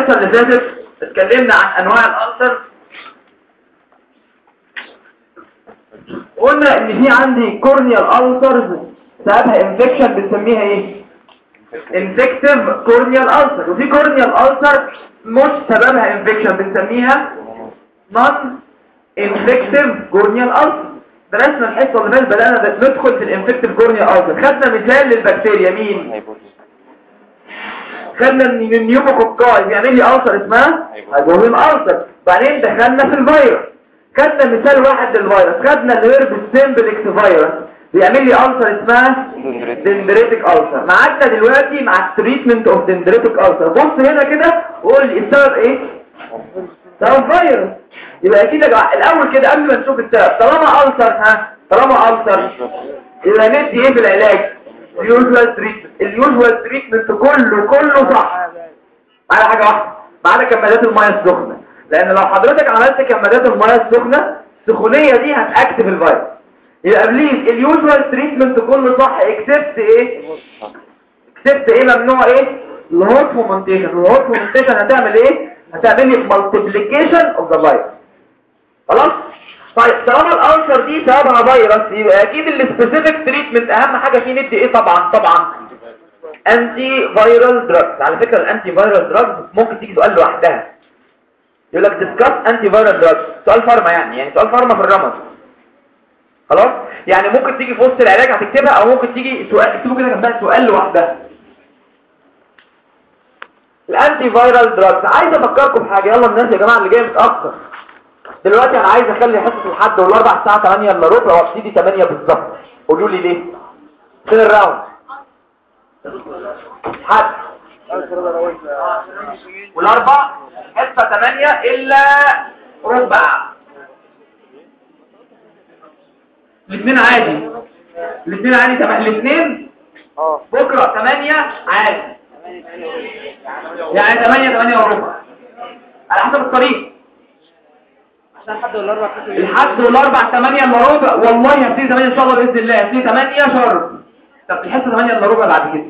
الحصه اللي فاتت اتكلمنا عن أنواع ال ulcer قلنا إن في عندي corneal ulcers سببها infection بنسميها إيه؟ infective corneal ulcer وفي corneal ulcer مش سببها infection بنسميها non-infective corneal ulcer درسنا الحصه اللي فاتت بدأنا ندخل في ال infective corneal ulcer خدنا مثال للبكتيريا مين؟ خدنا ان ال pneumococci بيعمل لي ulcer اسمها؟ hypopyon ulcer بعدين دخلنا في الفيروس. خدنا مثال واحد للفيروس. خدنا ال herpes simplex virus بيعمل لي ulcer اسمها؟ dendritic ulcer معانا دلوقتي مع ال treatment of dendritic ulcer بص هنا كده وقول لي السبب إيه سبب فيروس. يبقى أكيد الأول كده قبل ما نشوف السبب طالما ulcer ها؟ طالما ulcer يبقى ندي إيه في العلاج؟ ال usual treatment ال usual treatment كله كله صح. ما عدا حاجة واحدة؟ ما كمادات الميه السخنة. لأن لو حضرتك عملت كمادات الميه السخنة السخونية دي هتأكتف الفيروس. يبقى please ال usual treatment كله صح. except إيه؟ except إيه؟ ممنوع إيه؟ ال hot fomentation ال hot fomentation هتعمل إيه؟ هتعمل لي multiplication of the virus خلاص؟ طيب طالما ال ulcer دي سببها فيروس يبقى أكيد ال specific treatment أهم حاجة فيه ندي إيه؟ طبعا طبعا. antiviral drugs على فكرة ال antiviral drugs ممكن تيجي سؤال لوحدها. يقول لك discuss antiviral drugs سؤال pharma يعني يعني سؤال pharma في الرمد. خلاص؟ يعني ممكن تيجي في وسط العلاج هتكتبها أو ممكن تيجي سؤال اكتبوا كده جنبها سؤال لوحدها. ال antiviral drugs عايز أفكركم بحاجه يلا الناس يا جماعة اللي جاية متأخر. دلوقتي أنا عايز أخلي حصة الحد والأربع الساعة 8 إلا ربع وابتدي 8 بالظبط. قولوا لي ليه؟ فين الراوند؟ حد. والأربع؟ حصة 8 إلا ربع. الاثنين عادي. الاثنين عادي. تمام الاثنين بكرة 8 عادي. يعني 8 8 وربع. على حسب الطريق. الحد والاربع الحد والأربع 8 إلا ربع. والله هبتدي 8 إن شاء الله بإذن الله. هبتدي 8 sharp. طب الحصه 8 إلا ربع بعد كده.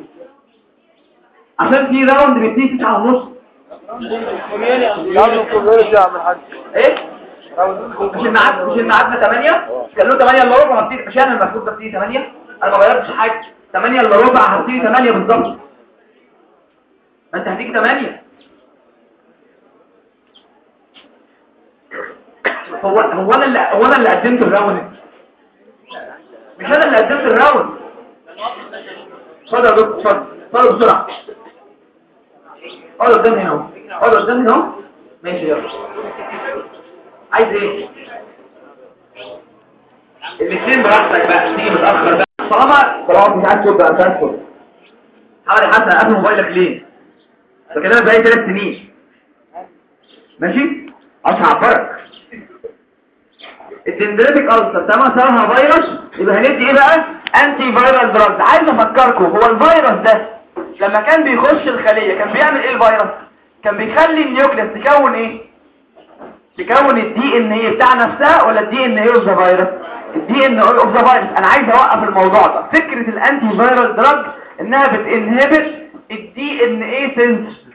عشان في round بيبتدي 9 ونص. يعمل community يا عم الحاج إيه؟ مش الميعاد مش الميعاد 8 كان له 8 إلا ربع هبتدي. مش أنا المفروض ابتدي 8 أنا ما غيرتش حاجة. 8 إلا ربع هبتدي 8 بالظبط. ما أنت هتيجي 8 هو هو أنا اللي هو أنا اللي قدمت ال round. مش أنا اللي قدمت ال round. اتفضل يا دكتور اتفضل. اتفضل بسرعة اقعد قدامي اهو اقعد قدامي اهو ماشي يلا. عايز إيه؟ الاثنين براحتك بقى. تيجي متأخر بقى. طالما طالما مش عايز مش عايز تبقى حاول حسن قفل موبايلك ليه؟ بكلمك بقالي ثلاث سنين. ماشي؟ عشان أعبرك. ال dendritic ulcer تمام؟ سببها فيروس يبقى هندي إيه بقى؟ antiviral drugs عايز أفكركم هو الفيروس ده لما كان بيخش الخلية كان بيعمل إيه الفيروس؟ كان بيخلي ال nucleus تكون إيه؟ تكون ال DNA بتاع نفسها ولا ال DNA of the virus ال DNA of the virus أنا عايز أوقف الموضوع ده. فكرة ال antiviral drug إنها بت inhibit ال DNA synthesis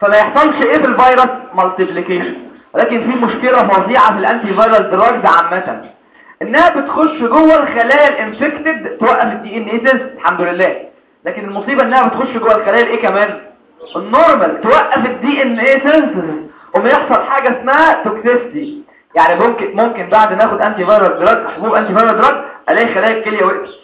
فلا يحصلش إيه في الفيروس؟ multiplication ولكن في مشكلة فظيعة في ال antiviral drugs عامة. إنها بتخش جوه الخلايا ال infected توقف ال DNA synthesis الحمد لله. لكن المصيبة إنها بتخش جوه الخلايا الايه كمان؟ ال normal توقف ال DNA synthesis وما يحصل حاجة اسمها toxicity يعني ممكن ممكن بعد ناخد antiviral drug حبوب antiviral drug ألاقي خلايا الكلية وقفت.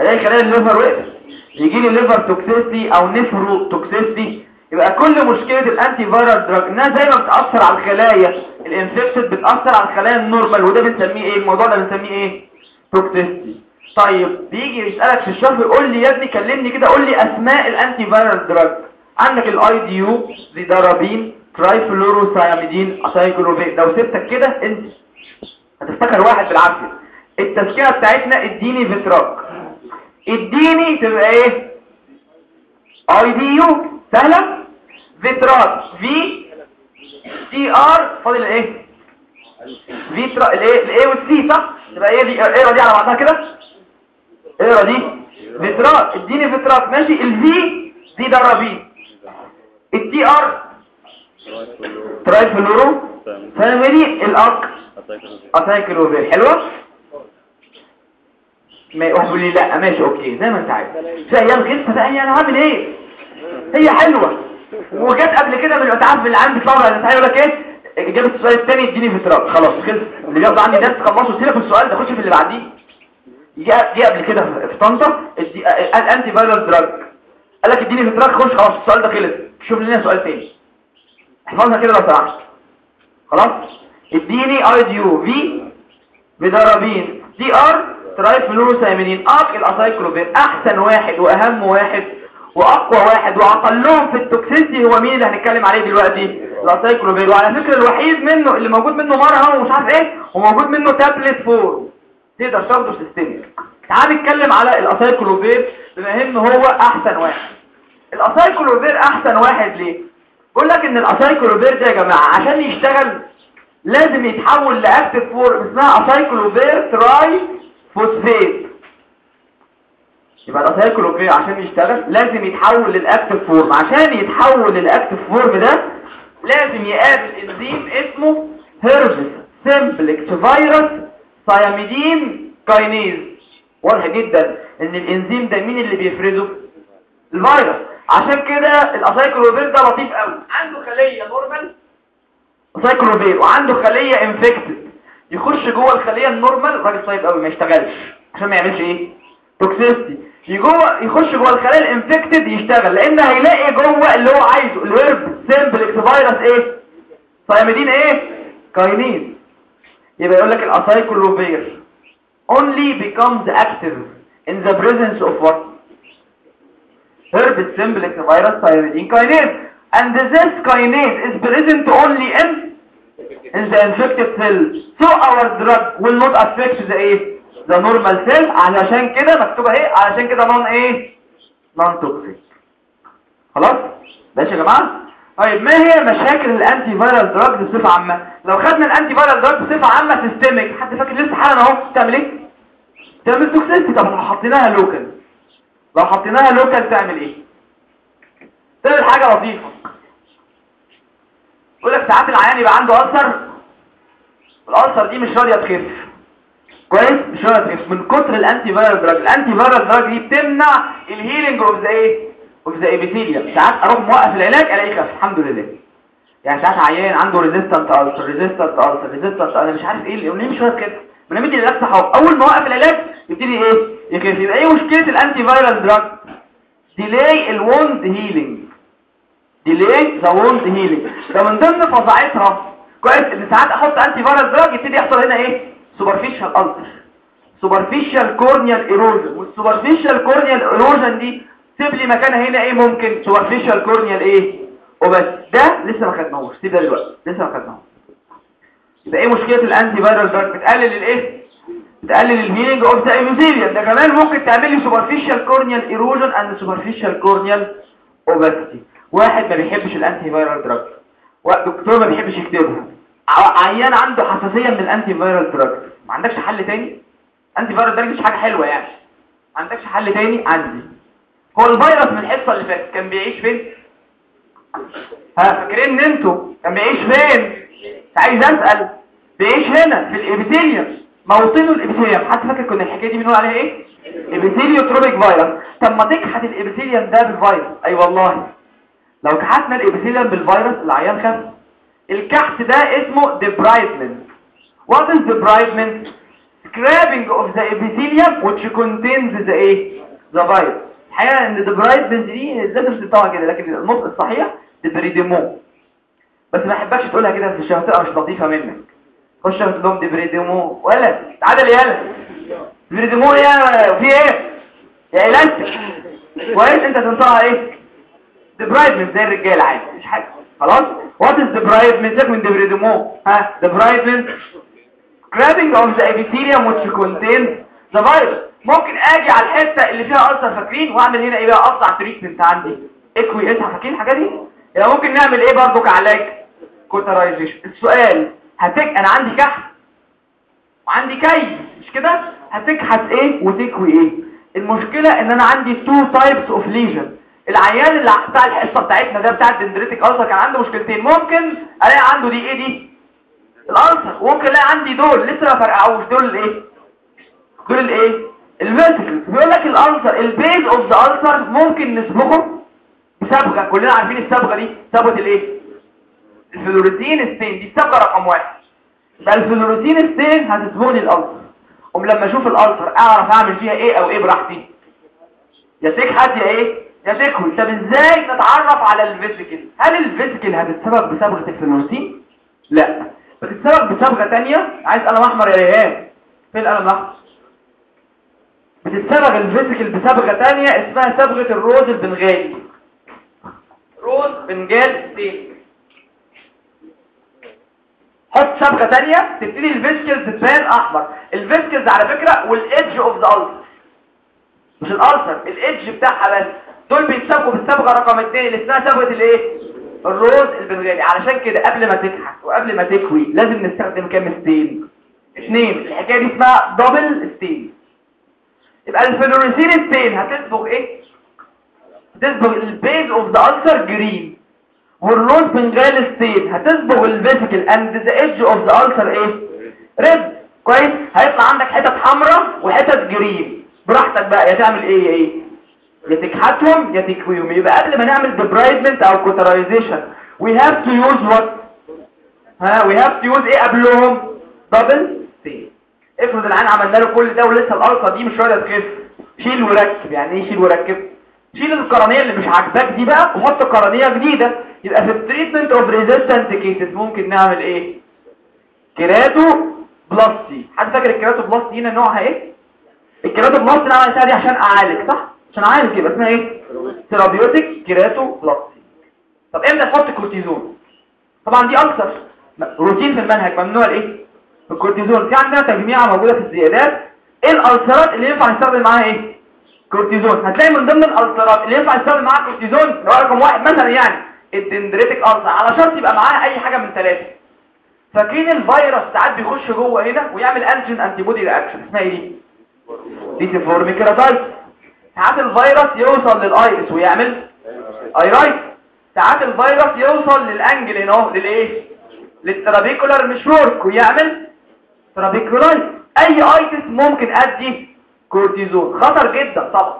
ألاقي خلايا ال liver وقفت. يجي لي liver toxicity أو nephrotoxicity يبقى كل مشكلة ال antiviral drug إنها زي ما بتأثر على الخلايا. ال infected بتأثر على الخلايا ال normal وده بنسميه إيه؟ الموضوع ده بنسميه إيه؟ toxicity طيب بيجي يسألك في الشرح يقول لي يا ابني كلمني كده قول لي أسماء ال antiviral drug عندك الاي دي يو زيدارابين ترايفلوروساياميدين اسايكلوفيك لو سبتك كده انت هتفتكر واحد بالعافية. التذكرة بتاعتنا اديني فيتراك. اديني تبقى إيه؟ اي دي يو سهلة؟ فيتراك في سي ار فاضل إيه فيترا الايه الايه والسي صح؟ تبقى إيه دي اقرا دي على بعضها كده. اقرا دي. فيتراك اديني فيتراك ماشي. الفي دي درابين التي ار تراي فلورو فاميلي الاك اسايكلوفير حلوة؟ ما يقول لي لا. ماشي أوكي. زي ما أنت عايز. زي أيام غلسه بقى أنا هعمل إيه؟ هي حلوة. وجت قبل كده من الاتعاب اللي عندي طبعا اللي يقول لك إيه؟ اجابه السؤال الثاني اديني في تراب خلاص خلص. اللي بياخد عندي ناس خلصوا سيبك من السؤال ده خش في اللي بعديه. جه قبل كده في طنطا ادي- قال انتي فايروس دراج قال لك اديني في تراك خش خلاص السؤال ده خلص. شوف لنا سؤال تاني. احفظها كده لو سمحت. خلاص؟ اديني اي دي يو في بدرابين دي ار تراي فلوروسامينين اق الاسايكلوفير أحسن واحد وأهم واحد. وأقوى واحد وأقلهم في التوكسيسيتي هو مين اللي هنتكلم عليه دلوقتي؟ الاسايكلوفير وعلى فكرة الوحيد منه اللي موجود منه مرة أهو مش عارف إيه وموجود منه تابلت فور تقدر تاخده systemic تعال نتكلم على الاسايكلوفير بما إن هو أحسن واحد. الاسايكلوفير أحسن واحد ليه؟ بقول لك إن الاسايكلوفير ده يا جماعة عشان يشتغل لازم يتحول ل active form اسمها acyclovir triphosphate. يبقى الاسايكلوفير عشان يشتغل لازم يتحول لل active form عشان يتحول لل active form ده لازم يقابل إنزيم اسمه herpes simplex virus thymidine kinase واضح جدا إن الانزيم ده مين اللي بيفرزه؟ الفيروس. عشان كده الاسايكلوفير ده لطيف قوي. عنده خلية normal acyclovir وعنده خلية infected يخش جوه الخلية ال normal الراجل طيب قوي ما يشتغلش. عشان ما يعملش إيه؟ toxicity جوه يخش جوه الخلايا ال infected يشتغل لأن هيلاقي جوه اللي هو عايزه ال herpes simplex virus إيه؟ thymidine إيه؟ kinase يبقى يقول لك ال acyclovir only becomes active in the presence of what herpes simplex virus thymidine kinase and this kinase is present only in in the infected cell so our drug will not affect the إيه the normal cell علشان كده مكتوبة إيه؟ علشان كده non إيه؟ non toxic. خلاص؟ ماشي يا جماعة؟ طيب ما هي مشاكل ال antiviral drug بصفة عامة؟ لو خدنا ال antiviral drug بصفة عامة systemic حد فاكر لسه حالا أهو؟ تعمل إيه؟ تعمل toxicity طب لو حطيناها local لو حطيناها local تعمل إيه؟ تعمل حاجة لطيفة. يقول لك ساعات العيان يبقى عنده ulcer ال ulcer دي مش راضية تخف. كويس؟ مش تخف من كتر ال antiviral drug ال antiviral drug دي بتمنع ال healing of the إيه of the epithelium ساعات أروح موقف العلاج ألاقيه خف. الحمد لله. يعني ساعات عيان عنده resistant ulcer resistant ulcer resistant أنا مش عارف إيه ليه مش كده. مدي العلاج صح. أول ما اوقف العلاج يبتدي إيه؟ يخف يبقى إيه مشكلة ال antiviral drug delay ال wound healing delay the wound healing ده من ضمن فظاعتها كويس إن ساعات أحط antiviral drug يبتدي يحصل هنا إيه؟ superficial ulcer superficial corneal erosion وال superficial corneal erosion دي سيب لي مكانها هنا إيه؟ ممكن superficial corneal إيه؟ وبس. ده لسه ما خدناهوش. سيب ده دلوقتي. لسه ما خدناهوش. يبقى إيه مشكلة ال antiviral drug بتقلل الايه بتقلل ال healing of the epithelium ده كمان ممكن تعمل لي superficial corneal erosion and superficial corneal opacity واحد ما بيحبش ال antiviral drug دكتور ما بيحبش يكتبها عيان عنده حساسية من ال antiviral drug ما عندكش حل تاني؟ antiviral drug مش حاجة حلوة يعني. ما عندكش حل تاني؟ عندي. هو الفيروس من الحصة اللي فاتت كان بيعيش فين؟ ها فاكرين إن أنتوا كان بيعيش فين؟ عايز أسأل. بيعيش هنا في ال epithelium. موطنه ال epithelium. حد فاكر كنا الحكاية دي بنقول عليها إيه؟ epitheliotropic virus. طب ما تكحت ال epithelium ده بالفيروس. أي والله. لو كحتنا ال epithelium بالفيروس العيان خف. الكحت ده اسمه debridement what is debridement scraping of the epithelium which contains the إيه the virus الحقيقة ان debridement دي لازم تطلع كده لكن النطق الصحيح débridement بس ما أحبكش تقولها كده في الشفوي مش لطيفة منك. خش تقول لهم débridement ولا تعالى يالا débridement يا في إيه؟ يا الاستيك كويس أنت تنطقها إيه؟ دبرايدمنت زي الرجالة عادي مش حاجة. خلاص؟ وات از دبرايدمنت من دبريديمو ها دبرايدمنت grabbing of the epithelium which contains the virus. ممكن آجي على الحتة اللي فيها ألسر فاكرين وأعمل هنا إيه بقى؟ أقطع تريتمنت عندي. إكوي اسها فاكرين الحاجة دي؟ يبقى ممكن نعمل إيه برضو كعلاج؟ كوترايزيشن. السؤال هتك أنا عندي كحت وعندي كي مش كده؟ هتكحت إيه وتكوي إيه؟ المشكلة إن أنا عندي two types of lesion. العيان اللي بتاع الحصة بتاعتنا ده بتاع ال dendritic ulcer كان عنده مشكلتين. ممكن ألاقي عنده دي إيه دي؟ ال ulcer وممكن ألاقي عندي دول لسه ما فرقعوش. دول الايه دول الايه ال vesicle بيقول لك ال ulcer ال base of the ulcer ممكن نصبغه بصبغه كلنا عارفين الصبغه دي. صبغه الايه ال fluorescein stain. دي الصبغه رقم واحد. يبقى stain هتصبغ لي ال ulcer قوم لما أشوف ال ulcer أعرف أعمل فيها إيه أو إيه براحتي. يا تكحت يا إيه؟ يا تكوي طب إزاي نتعرف على ال vesicle هل ال vesicle هتتصبغ بصبغه ال fluorescein لا. بتتصبغ بصبغه تانية عايز قلم أحمر يا ريهام فين القلم الأحمر؟ بتتصبغ ال vesicle بصبغه تانية اسمها صبغه ال rose البنغالي. rose bengal stain حط صبغه تانية تبتدي ال vesicles تبان أحمر. الفيسيكلز على فكرة والايدج اوف ذا مش الألسر الايدج بتاعها بس. دول بيتصبغوا بالصبغه رقم 2 اللي اسمها صبغه الإيه؟ ال rose البنغالي. علشان كده قبل ما تكحت وقبل ما تكوي لازم نستخدم كام stain اثنين الحكاية دي اسمها double stain يبقى ال fluorescein stain هتصبغ إيه؟ هتصبغ ال base of the ulcer green وال rose bengal stain هتصبغ ال vesicle and the edge of the ulcer إيه؟ red كويس؟ هيطلع عندك حتت حمراء وحتت green براحتك بقى يا تعمل إيه؟ إيه؟ يا تكحتهم يا تكويهم يبقى قبل ما نعمل debridement أو cauterization we have to use what? ها we have to use إيه قبلهم؟ double stain افرض العين عملنا له كل ده ولسه الالفا دي مش راضية تخف. شيل وركب. يعني إيه شيل وركب؟ شيل القرنيه اللي مش عاجباك دي بقى وحط قرنيه جديدة. يبقى في ال treatment of resistant cases ممكن نعمل إيه؟ keratoplasty. حد فاكر ال keratoplasty هنا نوعها إيه؟ ال keratoplasty أنا عملتها دي عشان أعالج صح؟ عشان اعالج يبقى اسمها إيه؟ therapeutic keratoplasty طب إمتى نحط كورتيزون طبعا دي أكثر روتين في المنهج ممنوع الايه الكورتيزون. في عندنا تجميعة موجودة في الزيادات. إيه ال ulcerات اللي ينفع نستخدم معاها إيه؟ كورتيزون. هتلاقي من ضمن ال ulcerات اللي ينفع نستخدم معاها كورتيزون لو رقم واحد مثلا يعني ال dendritic ulcer على شرط يبقى معاها أي حاجة من ثلاثة. فاكرين الفيروس ساعات بيخش جوه هنا ويعمل antigen antibody reaction اسمها إيه دي؟ keratitis ساعات الفيروس يوصل لل iris ويعمل iritis ساعات الفيروس يوصل لل angle هنا اهو للإيه؟ لل trabecular meshwork ويعمل trabeculitis أي itis ممكن أدي كورتيزون خطر جدا طبعا.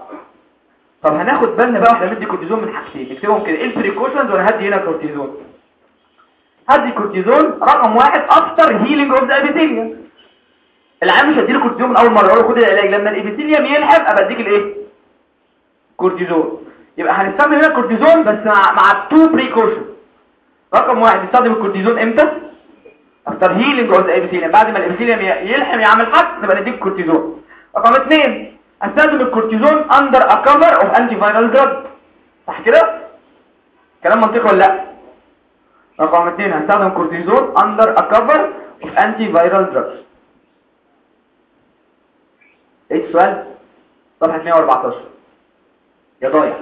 طب هناخد بالنا بقى وإحنا بندي كورتيزون من حاجتين. نكتبهم كده إيه ال precautions وأنا هدي هنا كورتيزون هدي كورتيزون رقم واحد after healing of the epithelium العيان مش هديله كورتيزون من أول مرة أقول له خد العلاج. لما ال epithelium يلحم ابقى اديك الإيه؟ كورتيزون يبقى هنستخدم هنا كورتيزون بس مع مع ال two precautions رقم واحد نستخدم الكورتيزون إمتى؟ after healing of the epithelium بعد ما ال epithelium يلحم يعمل حق نبقى نديك كورتيزون. رقم اثنين أستخدم الكورتيزون under a cover of antiviral drug صح كده؟ كلام منطقي ولا لأ؟ رقم اثنين هستخدم كورتيزون under a cover of antiviral drug إيه السؤال؟ صفحة 114 يا ضايع.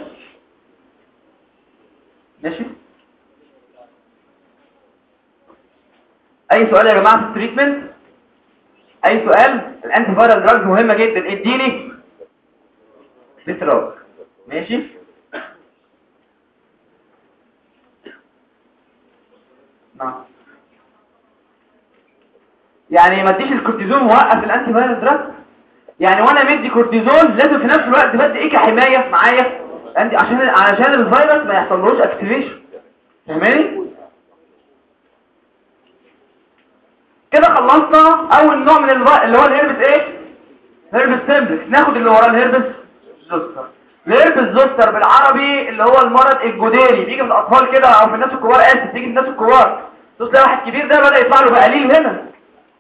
ماشي؟ أي سؤال يا جماعة في ال treatment؟ أي سؤال؟ ال antiviral drugs مهمة جدا. اديني. بتراك ماشي؟ نعم. يعني ما اديش الكورتيزون ووقف ال antiviral drug يعني وأنا مدي كورتيزون لازم في نفس الوقت بدي إيه كحمايه معايا. انت عشان علشان الفيروس ما يحصلوش activation فاهماني كده خلصنا أول نوع من. اللي هو الهربس إيه؟ herpes simplex ناخد اللي وراه ال herpes zoster. ال herpes zoster بالعربي اللي هو المرض الجدري بيجي في الأطفال كده أو في الناس الكبار آسف بيجي في الناس الكبار. تلاقي واحد كبير ده بدأ يطلع له بقاليل هنا.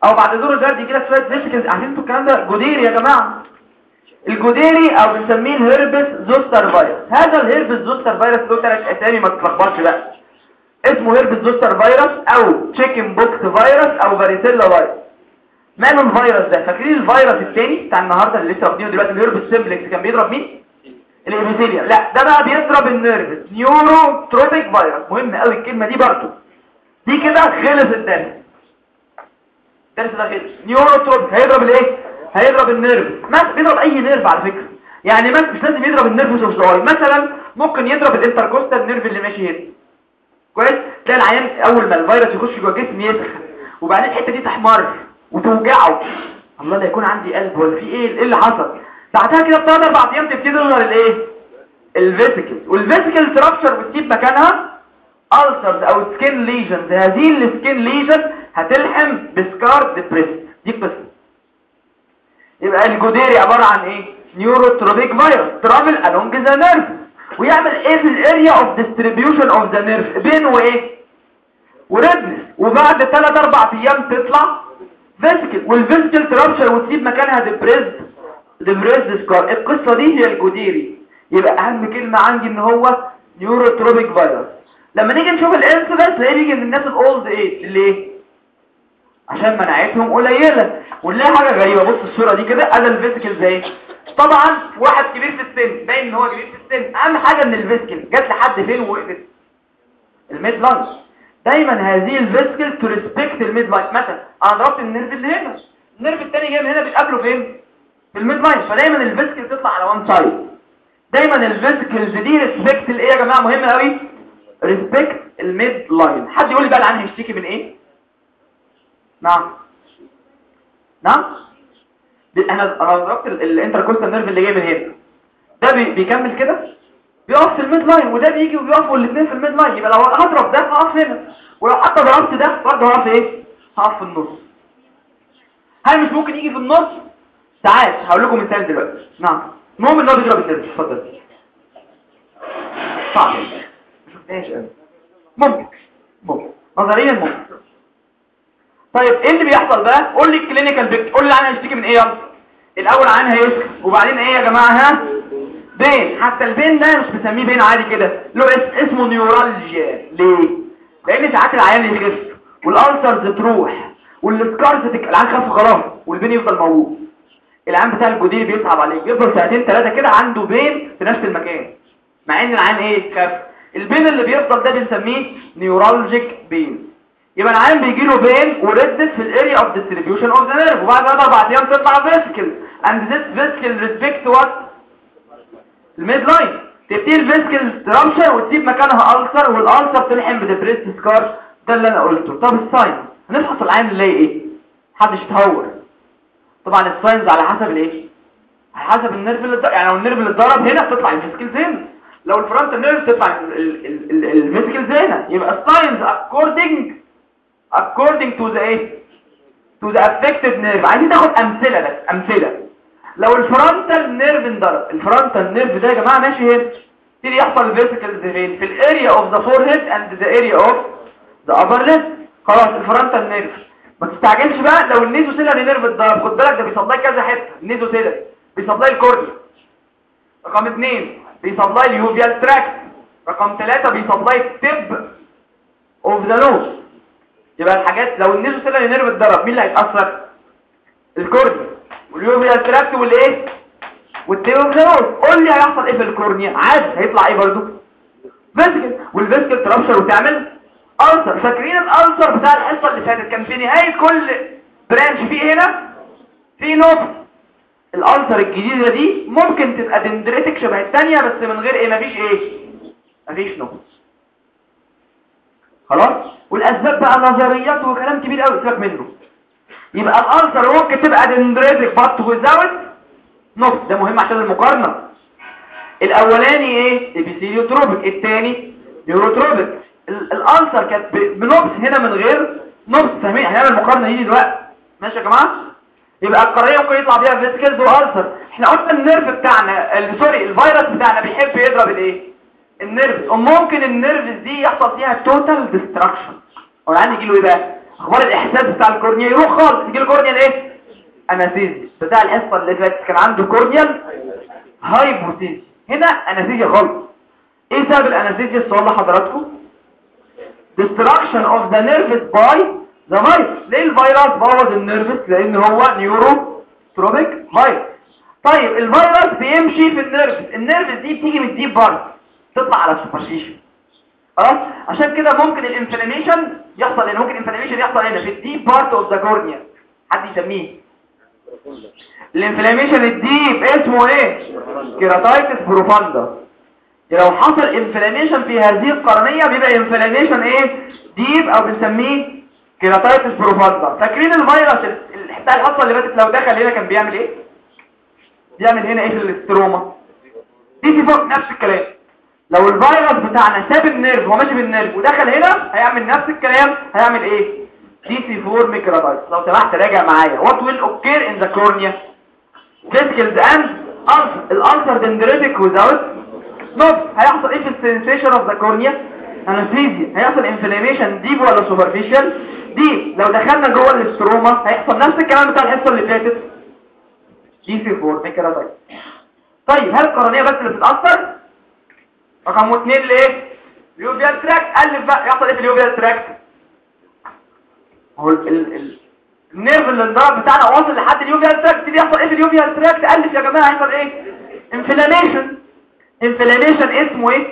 أو بعد دور البرد يجي لك شوية vesicles عارفين أنتوا الكلام ده؟ جديري يا جماعة. الجديري أو بنسميه ال herpes zoster virus. هذا ال herpes zoster virus له ثلاث أسامي ما تتلخبطش بقى. اسمه herpes zoster virus أو chickenpox virus أو varicella virus. ماله الفيروس ده؟ فاكرين الفيروس الثاني بتاع النهارده اللي لسه واخدينه دلوقتي ال herpes simplex كان بيضرب مين؟ ال epithelia لا ده بقى بيضرب ال nerves neurotropic virus. مهم قوي الكلمة دي برضه دي كده خلص الدرس الدرس ده خلص neurotropic هيضرب الإيه؟ هيضرب ال nerve. ما بيضرب أي nerve على فكرة. يعني بس مش لازم يضرب ال nerve ده مثلا ممكن يضرب ال intercostal nerve اللي ماشي هنا. كويس؟ تلاقي العيان أول ما الفيروس يخش جوه الجسم يسخن. وبعدين الحتة دي تحمر وتوجعه. الله لا يكون عندي قلب ولا في إيه؟ إيه اللي حصل؟ بعدها كده بثلاث أربع أيام تبتدي تظهر الإيه؟ ال vesicle وال vesicle ت rupture بتسيب مكانها ulcers أو skin lesions هذه ال skin lesions هتلحم ب scar depressed دي قصة. يبقى الجديري عبارة عن إيه؟ neurotropic virus travel along the nerve ويعمل إيه في ال area of distribution of the nerve pain وإيه؟ و redness وبعد 3 4 أيام تطلع vesicle وال vesicle ت rupture وتسيب مكانها depressed depressed scar القصة دي هي الجديري. يبقى أهم كلمة عندي إن هو neurotropic virus لما نيجي نشوف ال incidence تلاقيه بيجي من الناس ال old إيه ليه؟ عشان مناعتهم قليلة. ونلاقي حاجة غريبة. بص الصورة دي كده. ادي ال vesicle زي طبعا واحد كبير في السن. باين إن هو كبير في السن. أهم حاجة إن ال vesicle جت لحد فين ووقفت؟ ال midline دايما هذه ال vesicle to respect ال midline مثلا أنا ضربت ال nerve اللي هنا. ال nerve الثاني جاي من هنا بيتقابلوا فين؟ في ال midline فدايما ال vesicle تطلع على one side دايما ال vesicles دي respect الايه يا جماعة؟ مهم قوي respect ال midline حد يقول لي بقى العيان هيشتكي من إيه؟ نعم. نعم. أنا ضربت ال intercostal nerve اللي جاي من هنا. ده بي بيكمل كده؟ بيقف في ال midline وده بيجي وبيقفوا الاثنين في ال midline. يبقى لو هضرب ده هقف هنا. ولو حتى ضربت ده برضه هقف إيه؟ هقف في النص. هل مش ممكن يجي في النص؟ ساعات هقول لكم مثال دلوقتي. نعم. المهم إن هو بيضرب ال nerve. اتفضل. صعب. ممكن. ممكن. نظريا ممكن. طيب إيه اللي بيحصل بقى؟ قول لي ال clinical picture قول لي العيان هيشتكي من إيه؟ يلا. الأول العيان هيسخن وبعدين إيه يا جماعة؟ ها؟ pain. حتى ال pain ده مش بنسميه pain عادي كده. له اس- اسمه neuralgia ليه؟ لأن ساعات العيان يخف وال ulcers تروح وال scars تك... العيان خف خلاص وال pain يفضل موجود. العيان بتاع الجديري بيصعب عليك بيفضل سنتين ثلاثة كده عنده pain في نفس المكان. مع إن العيان إيه؟ خف. ال pain اللي بيفضل ده بنسميه neuralgic pain. يبقى العيان بيجي له pain و redness في ال area of distribution of the nerve وبعد ثلاث أربع أيام تطلع vesicle and this vesicle respect what ال midline تبتدي ال vesicle ت rupture وتسيب مكانها ulcer وال ulcer تلحم ب depressed scar ده اللي أنا قلته. طب ال sign هنفحص العيان نلاقي إيه؟ محدش يتهور طبعا ال signs على حسب الإيه؟ على حسب ال nerve اللي يعني لو ال nerve اللي اتضرب هنا تطلع ال vesicle هنا لو ال frontal nerve تطلع ال vesicle هنا يبقى ال signs according according to the إيه to the affected nerve. عايزين تاخد أمثلة بس أمثلة. لو ال frontal nerve انضرب ال frontal nerve ده يا جماعة ماشي هنا يبتدي يحصل ال vesicle فين في ال area of the forehead and the area of the upper lid خلاص ال frontal nerve. ما تستعجلش بقى. لو ال nasociliary nerve اتضرب خد بالك ده بي supply كذا حتة. ال nasociliary بي supply ال cornea. رقم اثنين بي supply ال uveal tract رقم ثلاثة بي supply ال tip of the nose يبقى الحاجات لو ال nasociliary nerve اتضرب مين اللي هيتأثر؟ ال cornea. وال uveal tract والإيه؟ وال tip خلاص قول لي هيحصل إيه في ال cornea. عادي هيطلع إيه برضو vesicle وال vesicle ت rupture وتعمل ulcer. فاكرين ال ulcer بتاع الحصة اللي فاتت؟ كان في نهاية كل branch فيه هنا؟ في نقطة ال ulcer الجديدة دي ممكن تبقى dendritic شبه الثانية بس من غير إيه؟ مفيش إيه؟ مفيش نقطة خلاص؟ والأسباب بقى نظريات وكلام كبير قوي سيبك منه. يبقى ال ulcer ممكن تبقى dendritic but without knob ده مهم عشان المقارنة. الأولاني إيه؟ epitheliotropic الثاني neurotropic. ال- ال ulcer كانت ب- بنقص هنا من غير نقص فاهمين؟ هنعمل المقارنة دي دلوقتي. ماشي يا جماعة؟ يبقى القرنية ممكن يطلع فيها vesicles و ulcer إحنا قلنا ال nerve بتاعنا sorry الفيروس بتاعنا بيحب يضرب الإيه؟ ال nerve وممكن ال nerves دي يحصل فيها total destruction يعني يجي له إيه بقى؟ أخبار الإحساس بتاع ال cornea. يروح خالص يجي له corneal إيه anesthesia بتاع الحصه اللي فاتت كان عنده corneal hypoesthesia هنا anesthesia خالص. إيه سبب ال anesthesia السؤال لحضراتكم destruction of the nerves by the virus ليه الفيروس بوظ ال nerves لأن هو neurotropic فيروس طيب الفيروس بيمشي في ال nerves ال nerves دي بتيجي من ال deep part تطلع على ال superficial خلاص؟ عشان كده ممكن ال inflammation يحصل لأن ممكن ال inflammation يحصل هنا في ال deep part of the cornea حد يسميه؟ ال inflammation ال deep اسمه إيه؟ keratitis profunda لو حصل inflammation في هذه القرنية بيبقى inflammation إيه؟ deep أو بنسميه keratitis profunda فاكرين الفيروس بتاع الحصه اللي فاتت لو دخل هنا كان بيعمل إيه؟ بيعمل هنا إيه في ال stroma دي فوق نفس الكلام. لو الفيروس بتاعنا ساب ال nerve هو ماشي بال nerve ودخل هنا هيعمل نفس الكلام هيعمل إيه؟ disciform keratitis. لو سمحت راجع معايا. Will occur in the cornea? Vesicles and ulcer. ال ulcer dendritic without knob هيحصل إيه في ال sensation of the cornea anesthesia هيحصل inflammation deep ولا superficial دي لو دخلنا جوه ال stroma هيحصل نفس الكلام بتاع الحصة اللي فاتت. disciform keratitis. طيب هل القرنية بس اللي بتتأثر؟ رقم 2 الايه ال uveal tract الف بقى يحصل إيه في ال uveal tract هو ال ال ال ال nerve اللي انضرب بتاعنا واصل لحد ال uveal tract دي يحصل إيه في ال uveal tract الف يا جماعة هيحصل إيه inflammation inflammation اسمه إيه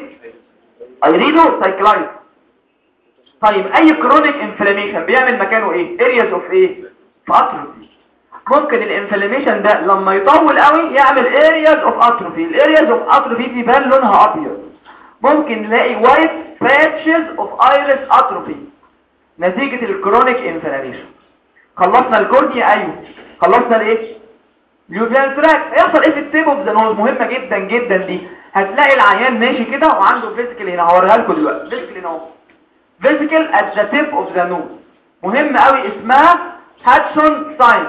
iridocyclitis طيب اي chronic inflammation بيعمل مكانه إيه areas of إيه atrophy ممكن ال inflammation ده لما يطول قوي يعمل areas of atrophy ال areas of atrophy دي بان لونها ابيض ممكن نلاقي white patches of iris atrophy نتيجة ال chronic inflammation خلصنا ال cornea أيوه. خلصنا الايه ال uveal tract هيحصل إيه في ال tip of the nose مهمة جدا جدا دي. هتلاقي العيان ماشي كده وعنده vesicle هنا هوريها لكم دلوقتي. vesicle هنا أهو. vesicle at the tip of the nose مهم قوي اسمها Hutchinson sign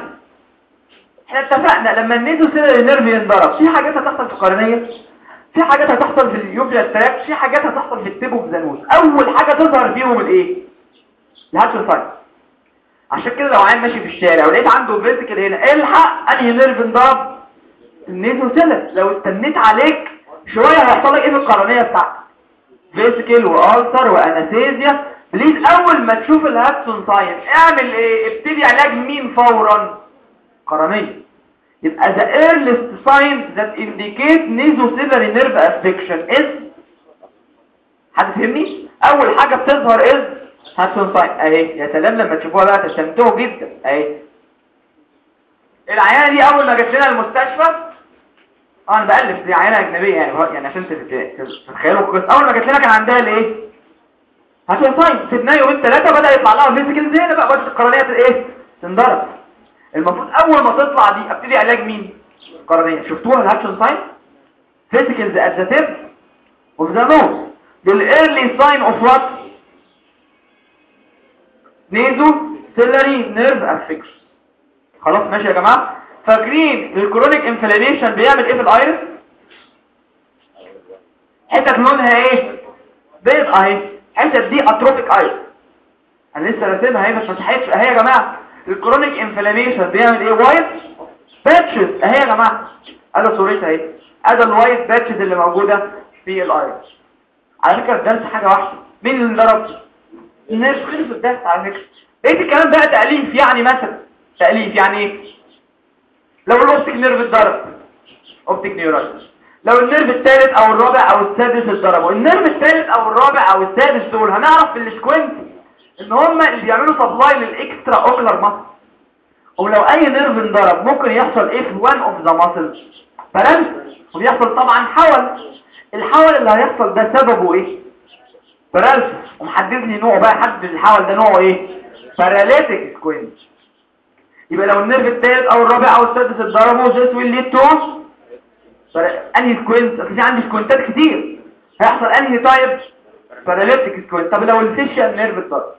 إحنا اتفقنا لما ال nasociliary nerve ينضرب. في حاجات هتحصل في القرنية؟ في حاجات هتحصل في ال uveal tract في حاجات هتحصل في ال tip of the nose أول حاجة تظهر فيهم الإيه؟ ال Hutchinson sign عشان كده لو عيل ماشي في الشارع ولقيت عنده vesicle هنا الحق أنهي nerve انضرب ال nasociliary. لو استنيت عليك شوية هيحصل لك إيه في القرنية بتاعتك؟ vesicle و ulcer و anesthesia please أول ما تشوف ال Hutchinson sign اعمل إيه؟ ابتدي علاج مين فورا؟ قرنية. يبقى the earliest sign that indicate nasociliary nerve affection is حد فهمني أول حاجة بتظهر is Hutchinson sign أهي يا سلام لما تشوفوها بقى تستمتعوا جدا. أهي. العيانه دي أول ما جت لنا المستشفى آه أنا بألف دي عيانه أجنبية يعني يعني عشان تتخيلوا القصة. أول ما جت لنا كان عندها الإيه؟ Hutchinson sign سيبناها يومين ثلاثة بدأ يطلع لها vesicle زي بقى بدات القرنية إيه تنضرب. المفروض أول ما تطلع دي أبتدي علاج مين؟ القرنية شفتوها ال Hutchinson sign vesicles at the tip of the nose بال early sign of what nasociliary nerve affection خلاص ماشي يا جماعة. فاكرين ال chronic inflammation بيعمل إيه في ال iris حتت لونها إيه؟ بيض آهي. حتت دي atrophic iris أنا لسه راسمها أهي ما اتفتحتش أهي يا جماعة. ال chronic inflammation بيعمل إيه white patches اهي يا جماعة ادي صورتها اهي ادي ال white patches اللي موجودة في ال iris على فكرة الدرس حاجة واحدة. مين اللي انضرب ال nasociliary خلص الدرس على فكرة. بقيت الكلام بقى تأليف يعني مثلا. تأليف يعني إيه؟ لو ال optic nerve اتضرب. optic neuritis لو ال nerve الثالث أو الرابع أو السادس اتضربوا. ال nerve الثالث أو الرابع أو السادس دول هنعرف في ال squint إن هم اللي بيعملوا supply لل extraocular muscle ولو أي nerve انضرب ممكن يحصل إيه في one of the muscle paralysis وبيحصل طبعا حول. الحول اللي هيحصل ده سببه إيه؟ paralysis ومحدد لي نوعه بقى حدد الحول ده نوعه إيه؟ paralytic squint يبقى لو ال nerve الثالث أو الرابع أو السادس اتضربوا this will lead to أنهي squint في عندي squint ات كتير. هيحصل أنهي type paralytic squint طب لو ال facial nerve اتضرب.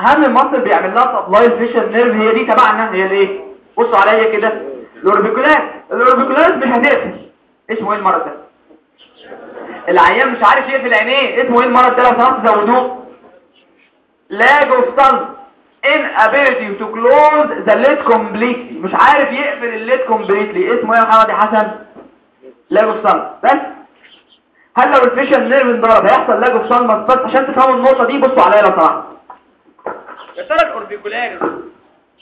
اهم muscle بيعمل لها supply ال facial nerve هي دي تبعنا هي الايه بصوا عليا كده. ال orbicularis ال orbicularis مش هتقفل. اسمه إيه المرض ده؟ العيان مش عارف يقفل عينيه. اسمه إيه المرض ده؟ لو سمحت زودوه. لاج أوف سن. inability to close the lid completely. مش عارف يقفل ال lid completely. اسمه إيه يا محمد يا حسن؟ lagophthalmos. هل لو ال facial nerve انضرب؟ هيحصل lagophthalmos عشان تفهموا النقطة دي بصوا عليا لو سمحت. يا ترى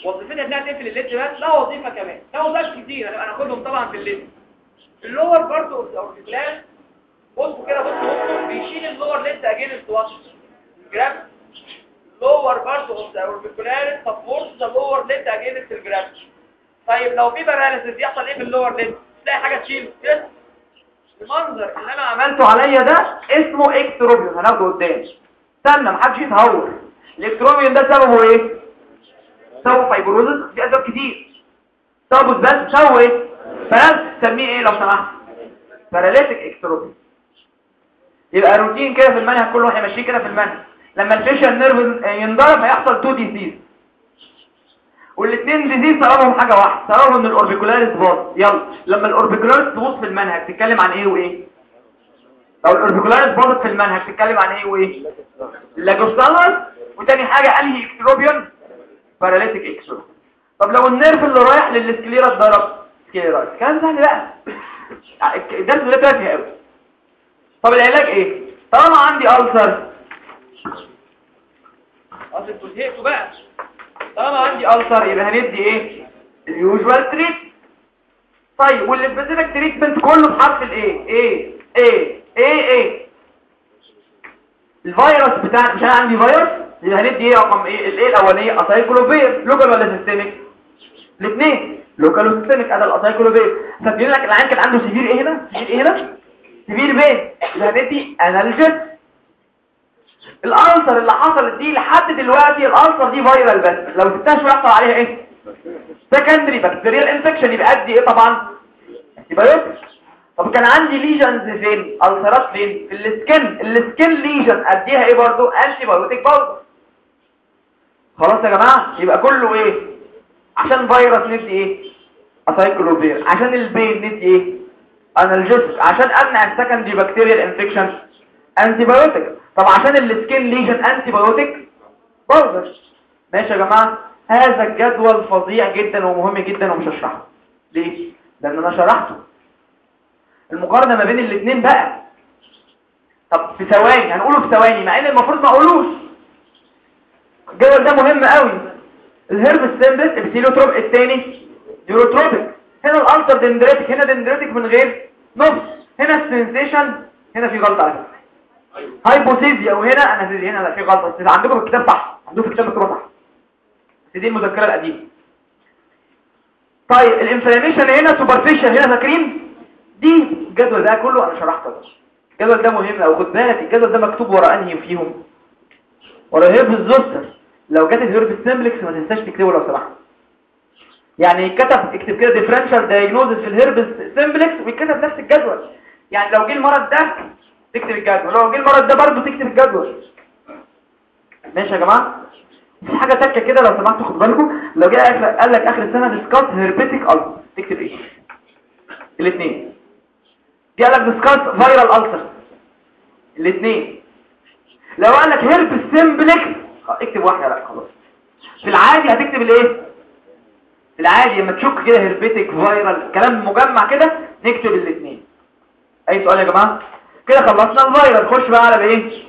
وظيفتها إنها تقفل ال lid بس لا وظيفة كمان. لا وظائف كتير. هنبقى ناخدهم طبعا في ال lid. ال role برضه of ال orbicularis بصوا كده بصوا بصوا. بيشيل ال lower lid against which grav part of the orbicularis supports the lower lid against the gravity طيب لو في paralysis يحصل إيه في ال lower lid؟ تلاقي حاجة تشيل. كده المنظر اللي أنا عملته عليا ده اسمه ectropion هناخده قدام. استنى محدش يتهور. ال ectropion ده سببه إيه؟ سببه fibrosis في أسباب كتير. سببه بس سببه إيه؟ فلازم تسميه إيه لو سمحت؟ paralytic ectropion يبقى روتين كده في المنهج كله إحنا ماشيين كده في المنهج. لما ال facial nerve ينضرب هيحصل two disease والاثنين disease سببهم حاجة واحدة سببهم إن ال orbicularis باظ. يلا. لما ال orbicularis تبوظ في المنهج تتكلم عن إيه وايه؟ لو ال orbicularis باظت في المنهج تتكلم عن إيه وايه؟ lagophthalmos وتاني حاجة انهي ectropion paralytic ectropion طب لو ال nerve اللي رايح لل sclera اتضرب scleritis كلام سهل بقى. ده ده تافه قوي. طب العلاج إيه؟ طالما عندي ulcer. أنتوا زهقتوا بقى. طالما عندي ulcer يبقى هندي إيه؟ ال usual treat طيب وال specific treatment كله بحرف ال A A A A A الفيروس بتاع مش أنا عندي فيروس؟ يبقى هندي إيه رقم إيه؟ ال A الاولانيه acyclovir local ولا systemic الاثنين. local و systemic أدي الاسايكلوفير فاكرين لك العيان كان عنده severe إيه هنا؟ severe إيه هنا؟ severe pain يبقى هندي analgesic ال ulcer اللي حصلت دي لحد دلوقتي ال ulcer دي viral بس. لو سبتها شوية يحصل عليها إيه؟ سكندري بكتيريال انفكشن يبقى قد إيه طبعا؟ يبقى يوتر طب كان عندي lesions فين؟ ulcer ات فين؟ في ال skin. ال skin lesion اديها إيه برضو؟ antibiotic برضو. خلاص يا جماعة؟ يبقى كله إيه؟ عشان فيروس ندي إيه؟ اسايكلوفير عشان ال pain ندي إيه؟ analgesic عشان أمنع ال secondary bacterial infection antibiotic طب عشان ال skin lesion antibiotic برضه ماشي يا جماعة؟ هذا الجدول فظيع جدا ومهم جدا ومش هشرحه. ليه؟ لأن أنا شرحته. المقارنة ما بين الاثنين بقى. طب في ثواني هنقوله في ثواني مع إن المفروض ما أقولوش. الجدول ده مهم قوي. ال herpes simplex epitheliotropic الثاني neurotropic هنا ال ulcer dendritic هنا dendritic من غير knobs. هنا ال sensation هنا في غلطة. على hypoesthesia وهنا anesthesia هنا لا في غلطة. بس عندكم في الكتاب صح عندكم في الكتاب صح. دي المذكرة القديمة. طيب ال inflammation هنا superficial هنا فاكرين deep الجدول ده كله أنا شرحته. ده الجدول ده مهم أو خد بالك الجدول ده مكتوب ورا أنهي فيهم؟ ورا herpes zoster. لو جت ال herpes simplex ما تنساش تكتبه لو سمحت. يعني يتكتب اكتب كده differential diagnosis في الهيرب simplex ويتكتب نفس الجدول. يعني لو جه المرض ده تكتب الجدول. لو جه المرض ده برضه تكتب الجدول. ماشي يا جماعة؟ في حاجة تكه كده لو سمحتوا خدوا بالكم. لو جه قال لك آخر السنة discuss herpetic ulcer تكتب إيه؟ الاثنين جه قال لك discuss viral ulcer الاثنين لو قال لك herpes simplex اكتب واحدة لا خلاص. في العادي هتكتب الايه؟ في العادي لما تشك كده herpetic viral كلام مجمع كده نكتب الاثنين أي سؤال يا جماعة؟ كده خلصنا الفيروس نخش بقى على إيه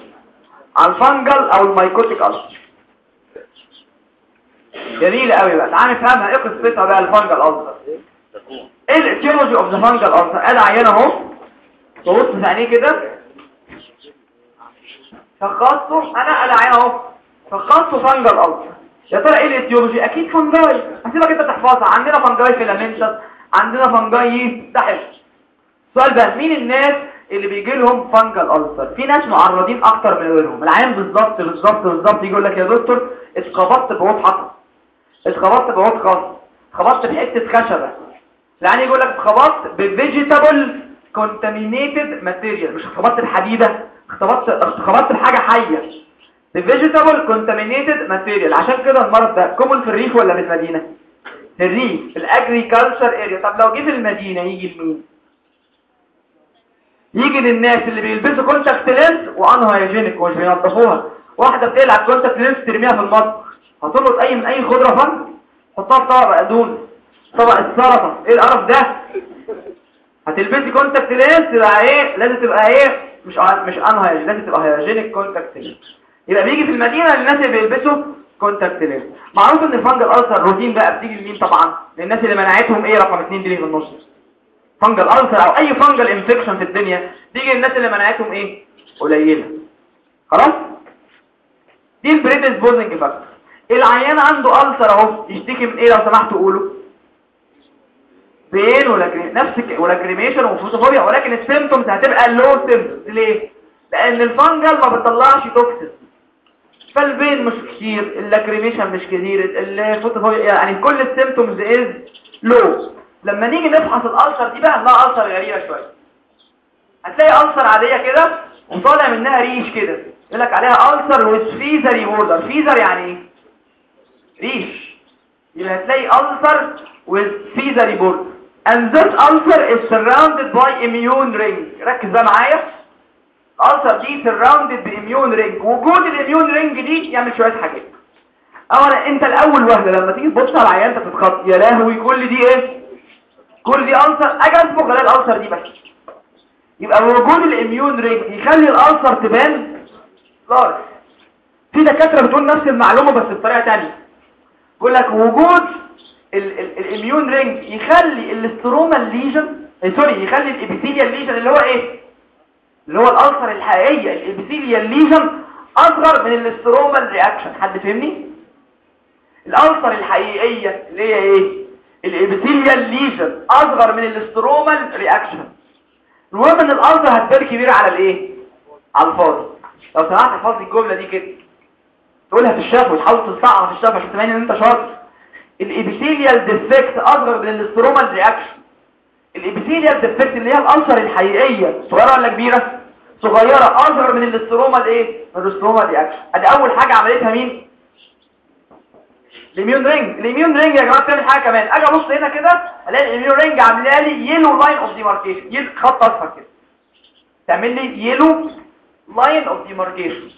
على ال fungal أو ال mycotic ulcer جميل قوي بقى. تعال نفهمها. إيه قصتها بقى ال fungal ulcer إيه ال etiology of the fungal ulcer ادي عيان اهو. تبص في عينيه كده. شخصته. أنا ادي عيان اهو. شخصته fungal ulcer يا ترى إيه ال etiology أكيد fungi هسيبك أنت تحفظها. عندنا fungi filamentous عندنا fungi حفظ السؤال بقى مين الناس اللي بيجي لهم fungal ulcer؟ في ناس معرضين أكتر من غيرهم. العيان بالظبط بالظبط بالظبط. يجي يقول لك يا دكتور اتخبطت بعود حطب اتخبطت بعود خاص. اتخبطت بحته خشبة. العيان يقول لك اتخبطت ب vegetable contaminated material مش اتخبطت بحديدة. اتخبطت اتخبطت بحاجة حية. ب vegetable contaminated material عشان كده المرض ده common في الريف ولا في المدينة؟ في الريف في ال agriculture area طب لو جه في المدينة يجي لمين؟ يجي للناس اللي بيلبسوا contact lens unhygienic ومش بينضفوها واحدة بتقلع contact lens ترميها في المطبخ. هتلقط اي من أي خضرة فن؟ حطها في طبق بقدونس طبق السلطه إيه القرف ده؟ هتلبسي contact lens يبقى إيه؟ لازم تبقى إيه؟ مش مش unhygienic لازم تبقى hygienic contact lens يبقى بيجي في المدينة للناس اللي بيلبسوا contact lens معروف إن ال fungal ulcer routine بقى بتيجي لمين طبعا؟ للناس اللي مناعتهم إيه رقم 2 دي في النص fungal ulcer أو أي fungal infection في الدنيا تيجي الناس اللي مناعتهم إيه؟ قليلة. خلاص؟ دي ال predisposing factor العيان عنده ulcer أهو يشتكي من إيه لو سمحتوا قولوا pain ولا نفس ال lacrimation و photophobia ولكن ال symptoms هتبقى low symptoms ليه؟ لأن ال fungal ما بتطلعش toxin فال pain مش كتير ال lacrimation مش كتير يعني كل ال symptoms is low لما نيجي نفحص ال ulcer دي بقى هنلاقي ulcer غريبة شوية. هتلاقي ulcer عادية كده وطالع منها ريش كده. يقول لك عليها ulcer with feathery border feathery يعني إيه؟ ريش. يبقى هتلاقي ulcer with feathery border and this ulcer is surrounded by immune ring. ركز بقى معايا. ال ulcer دي surrounded ب immune ring وجود ال immune ring دي يعمل شوية حاجات. اولا أنت الأول وهله لما تيجي تبص على العيان أنت تتخض يا لهوي كل دي إيه؟ كل دي ال ulcer أجي أبص ألاقي ال ulcer دي بس. يبقى وجود ال immune ring يخلي ال ulcer تبان large في دكاترة بتقول نفس المعلومة بس بطريقة ثانية بيقول لك وجود ال immune ring يخلي ال stromal lesion sorry يخلي ال epithelial lesion اللي هو إيه؟ اللي هو ال ulcer الحقيقية ال epithelial lesion أصغر من ال stromal reaction. حد فهمني؟ ال ulcer الحقيقية اللي هي إيه؟ ال epithelial lesion أصغر من ال stromal reaction. المهم إن ال ulcer هتبان كبيرة على الإيه؟ على الفاضي. لو سمعت الفاضي الجملة دي كده تقولها في الشفوي وتحاول تحطها في الشفوي عشان تبين إن أنت شاطر. ال epithelial defect أصغر من ال stromal reaction. ال epithelial defect اللي هي ال ulcer الحقيقيه صغيرة ولا كبيرة؟ صغيرة. اصغر من ال stromal إيه من ال stromal reaction أدي أول حاجة عملتها مين؟ ال immune ring. ال immune ring يا جماعة بتعمل حاجة كمان. أجي أبص هنا كده ألاقي ال immune ring عاملة لي yellow line of demarcation خط أصفر كده. تعمل لي yellow line of demarcation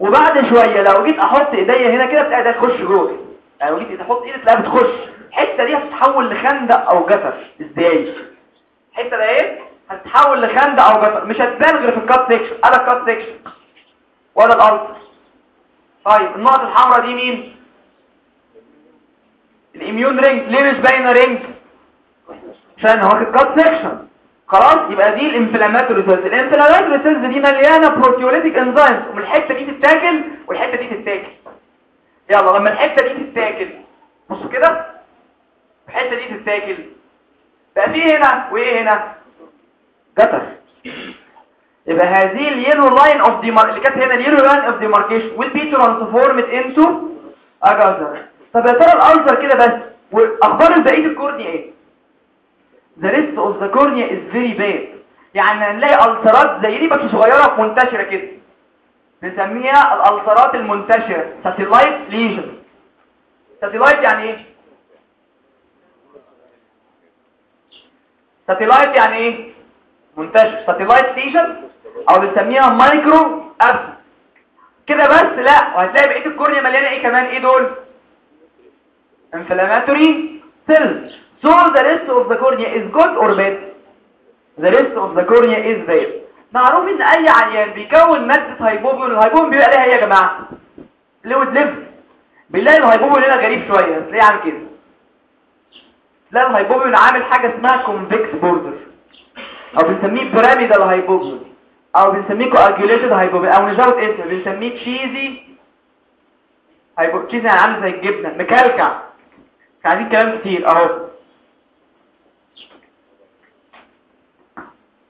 وبعد شوية لو جيت أحط إيديا هنا كده تلاقي ده تخش جوه. يعني لو جيت أحط إيدي تلاقيها بتخش. الحتة دي هتتحول لخندق أو جسر إزاي؟ الحتة ده إيه؟ هتتحول لخندق أو جسر مش هتبان غير في ال cut section أنا ال cut section ولا الأرض. طيب النقط الحمراء دي مين؟ ال immune ring. ليه مش باينة ring؟ عشان هو ال cut section خلاص يبقى دي ال inflammatory cells. ال inflammatory cells دي مليانة proteolytic enzymes ومن الحتة دي تتاكل والحتة دي تتاكل. يلا لما الحتة دي تتاكل. بصوا كده. الحتة دي تتاكل. بقى في هنا وإيه هنا؟ gutter. يبقى هذه ال yellow line of demar اللي كانت هنا ال yellow line of demarcation will be transformed into اجازر طب يا ترى الالسر كده بس وأخبار بقيه الكورنيا إيه؟ The rest of the cornea is very bad. يعني هنلاقي ألسرات زي دي بس صغيرة منتشرة كده. بنسميها الألسرات المنتشرة satellite lesion. Satellite يعني إيه؟ Satellite يعني إيه؟ منتشر. Satellite lesion أو بنسميها مايكرو ابس كده بس لا وهتلاقي بقية ال cornea مليانة إيه كمان؟ إيه دول؟ inflammatory cells. So the rest of the cornea is good or bad? The rest of the cornea is bad. معروف إن أي عيان بيكون عنده hypopyon ال hypopyon بيبقى ليها إيه يا جماعة؟ fluid level بنلاقي ال hypopyon هنا غريب شوية تلاقيه عامل كده. لا ال hypopyon عامل حاجة اسمها convex border أو بنسميه pyramidal hypopyon أو بنسميه coagulated hypopyon أو نزود اسم بنسميه cheesy hypopyon cheesy يعني عامل زي الجبنة. مكلكع. عايزين كلام كتير أهو.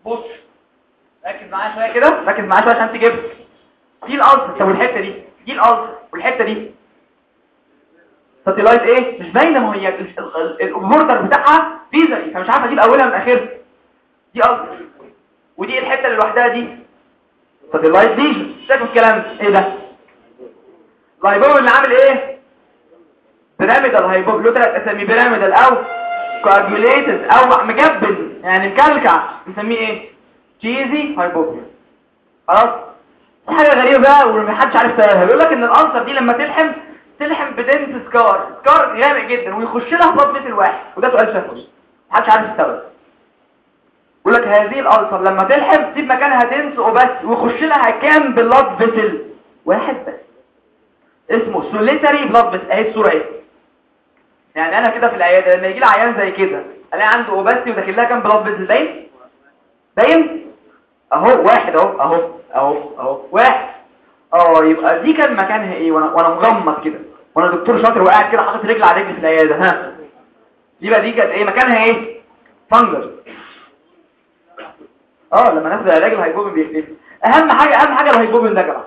بص ركز معايا شوية كده. ركز معايا شوية عشان تجيب دي ال ulcer طب والحتة دي؟ دي ال ulcer والحتة دي؟ satellite إيه؟ مش باينة ما هي ال border بتاعها feathery فمش عارفة أجيب اولها من اخرها. دي ulcer ودي الحتة اللي لوحدها دي؟ satellite دي شايف الكلام؟ إيه ده؟ ال hypopy اللي عامل إيه؟ pyramidal hypopy له ثلاث اسامي pyramidal أو coagulated أو مجبن يعني مكلكع. نسميه إيه؟ تشيزي هايبوبيا خلاص؟ دي حاجة غريبة بقى ومحدش عارف سببها. بيقول لك إن ال ulcer دي لما تلحم تلحم ب dense scar. scar جامد جدا ويخش لها blood vessel واحد. وده سؤال شفوي محدش عارف السبب يقول لك هذه ال ulcer لما تلحم تسيب مكانها dense opacity ويخش لها كام blood vessel واحد بس. اسمه solitary blood vessel أهي الصورة اهي يعني أنا كده في العيادة لما يجي لي عيان زي كده ألاقي عنده opacity وداخل لها كام blood vessel باين؟ باين؟ أهو واحد أهو أهو أهو أهو واحد. آه يبقى دي كان مكانها إيه؟ وأنا مغمض كده. وأنا دكتور شاطر وقاعد كده حاطط رجل على رجل في العيادة ها؟ يبقى دي كانت إيه؟ مكانها إيه؟ fungal آه لما ناخد العلاج ال hypopyon بيختفي أهم حاجة أهم حاجة ال hypopyon ده يا جماعة.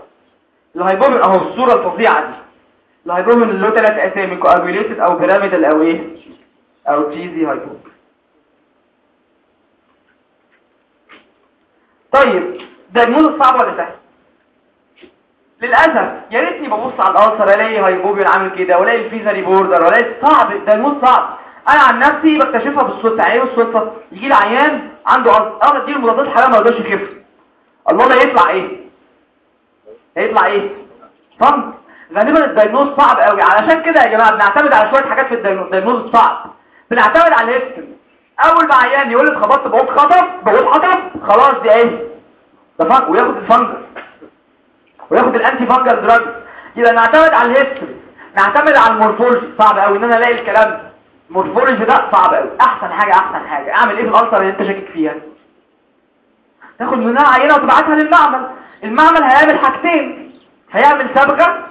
ال hypopyon أهو الصورة الفظيعة دي. ال hypopyon اللي له ثلاث أسامي coagulated أو pyramidal أو إيه؟ أو cheesy hypopyon طيب ده صعب ولا سهل؟ للأسف يا ريتني ببص على ال ulcer ألاقي hypopyon عامل كده وألاقي ال feathery border وألاقي صعب ده الموت صعب. أنا عن نفسي بكتشفها بالصدفة يعني إيه بالصدفة؟ يجي لي عيان عنده ulcer أنا اديله مضادات حيوية ما يقدرش يخف. الله ده يطلع إيه؟ هيطلع إيه؟ fungal غالبا ال diagnosis صعب قوي علشان كده يا جماعة بنعتمد على شوية حاجات في ال diagnosis الصعب بنعتمد على ال history أول ما عيان يقول لي اتخبطت بقول خطف بقول خطف خلاص دي إيه؟ ده فن وياخد ال fungal وياخد ال antifungal drug يبقى نعتمد على ال history نعتمد على ال morphology. صعب قوي إن أنا ألاقي الكلام ده. ال morphology ده صعب قوي أحسن حاجة أحسن حاجة. أعمل إيه في ال ulcer اللي أنت شاكك فيها؟ تاخد منها عينة وتبعتها للمعمل. المعمل هيعمل حاجتين. هيعمل صبغه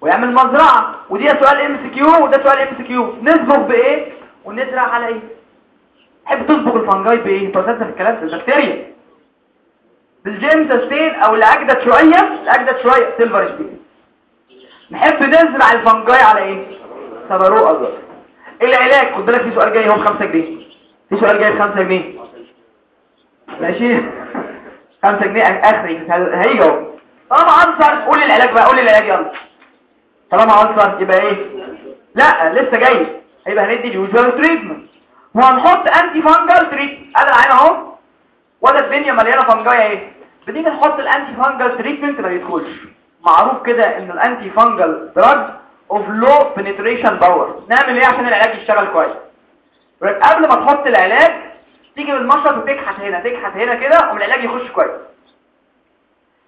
ويعمل مزرعة. ودي سؤال MCQ وده سؤال MCQ نصبغ بإيه؟ ونزرع على إيه؟ تحب تصبغ ال fungi بإيه؟ أنت في الكلام ده البكتيريا. بال Giemsa stain أو اللي اجدد شوية؟ الاجدد شوية silver stain نحب نزرع ال fungi على إيه؟ Sabouraud agar العلاج؟ خد بالك في سؤال جاي هو ب 5 جنيه. في سؤال جاي ب 5 جنيه. ماشي؟ 5 جنيه آخري. هيجي أهو. طالما عنصر قول العلاج بقى قول العلاج يلا. طالما عنصر يبقى إيه؟ لا لسه جاي. هيبقى هندي ال usual treatment وهنحط antifungal treatment أدي العين أهو. وده الدنيا مليانة fungi إيه؟ بنيجي نحط ال antifungal treatment ما يدخلش. معروف كده ان ال antifungal drug of low penetration power نعمل إيه عشان العلاج يشتغل كويس؟ قبل ما تحط العلاج تيجي بالمشرط وتكحت هنا تكحت هنا كده ومن العلاج يخش كويس.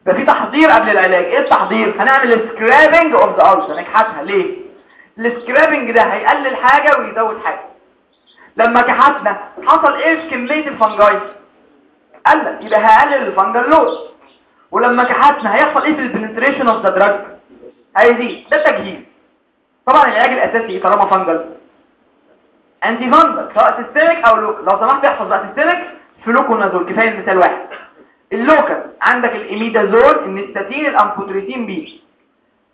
يبقى في تحضير قبل العلاج. إيه التحضير؟ هنعمل scraping of the ulcer. نكحتها. ليه؟ ال scraping ده هيقلل حاجة ويزود حاجة. لما كحتنا حصل إيه في كمية ال fungi قلت يبقى هقلل ال fungal load ولما كحتنا هيحصل إيه في ال penetration of the drug هيزيد ده تجهيز. طبعا العلاج الأساسي إيه طالما fungal antifungal سواء systemic أو local لو سمحت احفظ بقى systemic فلوكونازول كفاية مثال واحد. ال local عندك ال imidazole ال nystatin ال amphotericin B.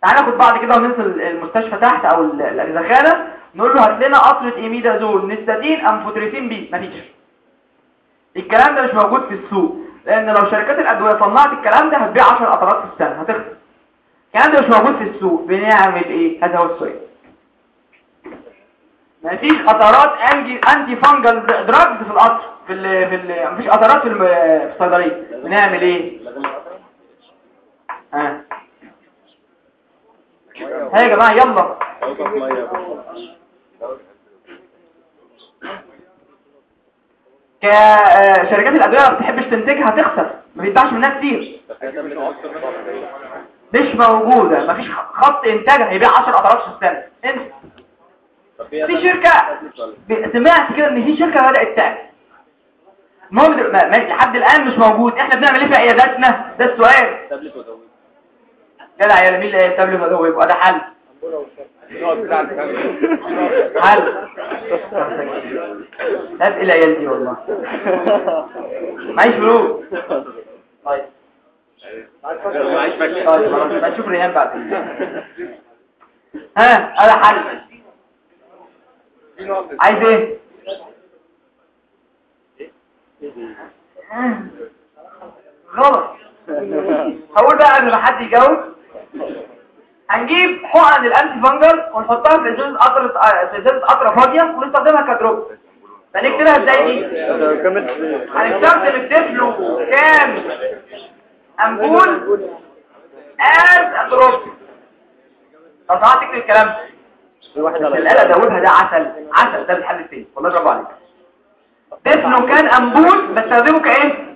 تعال ناخد بعض كده وننزل المستشفى تحت أو الاجزخانه نقول له هات لنا قطره imidazole nystatin amphotericin B. مفيش. الكلام ده مش موجود في السوق لأن لو شركات الأدوية صنعت الكلام ده هتبيع 10 قطرات في السنة هتخسر. الكلام ده مش موجود في السوق بنعمل إيه؟ هذا هو السؤال مفيش قطرات انجي antifungal drugs في القطر في ال في ال مفيش قطرات في الصيدلية. بنعمل إيه؟ ها؟ ها يا جماعة يلا. كشركات الأدوية ما بتحبش تنتجها تخسر ما بيتباعش منها كتير. مش موجودة. مفيش خط إنتاج هيبيع 10 قطرات في السنة. إنت. في شركة سمعت كده إن في شركة بدأت تعمل المهم لحد الآن مش موجود. إحنا بنعمل إيه في عياداتنا؟ ده السؤال. جدع يا اللي قال تابلت يبقى ده حل. حل هات العيال دي والله معيش فلوس طيب. طيب خلاص نشوف ريان بعد. ها هذا حل عايز إيه؟ غلط. هقول بقى قبل حد يجاوب. هنجيب حقن ال antifungal ونحطها في ازازه قطره في ازازه قطره فاضية ونستخدمها ك drop. هنكتبها إزاي دي؟ هنستخدم ال Diflucan ampoule as drop طب تعالى تكتب الكلام. الآلة داودها ده عسل. عسل ده الحل التاني والله برافو عليك. Diflucan ampoule بستخدمه كإيه؟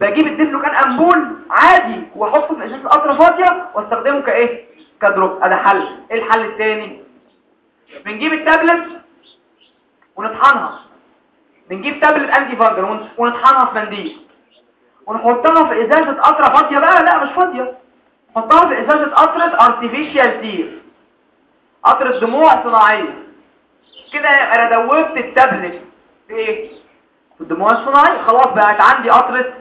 بجيب ال Diflucan ampoule عادي وأحطه في ازازه قطره فاضية وأستخدمه كإيه؟ ك drop. هذا حل. إيه الحل الثاني بنجيب التابلت ونطحنها. بنجيب tablet antifungal ونطحنها في منديل. ونحطها في إزازة قطرة فاضية بقى. لا مش فاضية. نحطها في إزازة قطرة artificial tear قطرة دموع صناعية. كده أنا دوبت التابلت. في إيه في الدموع الصناعي خلاص بقت عندي قطرة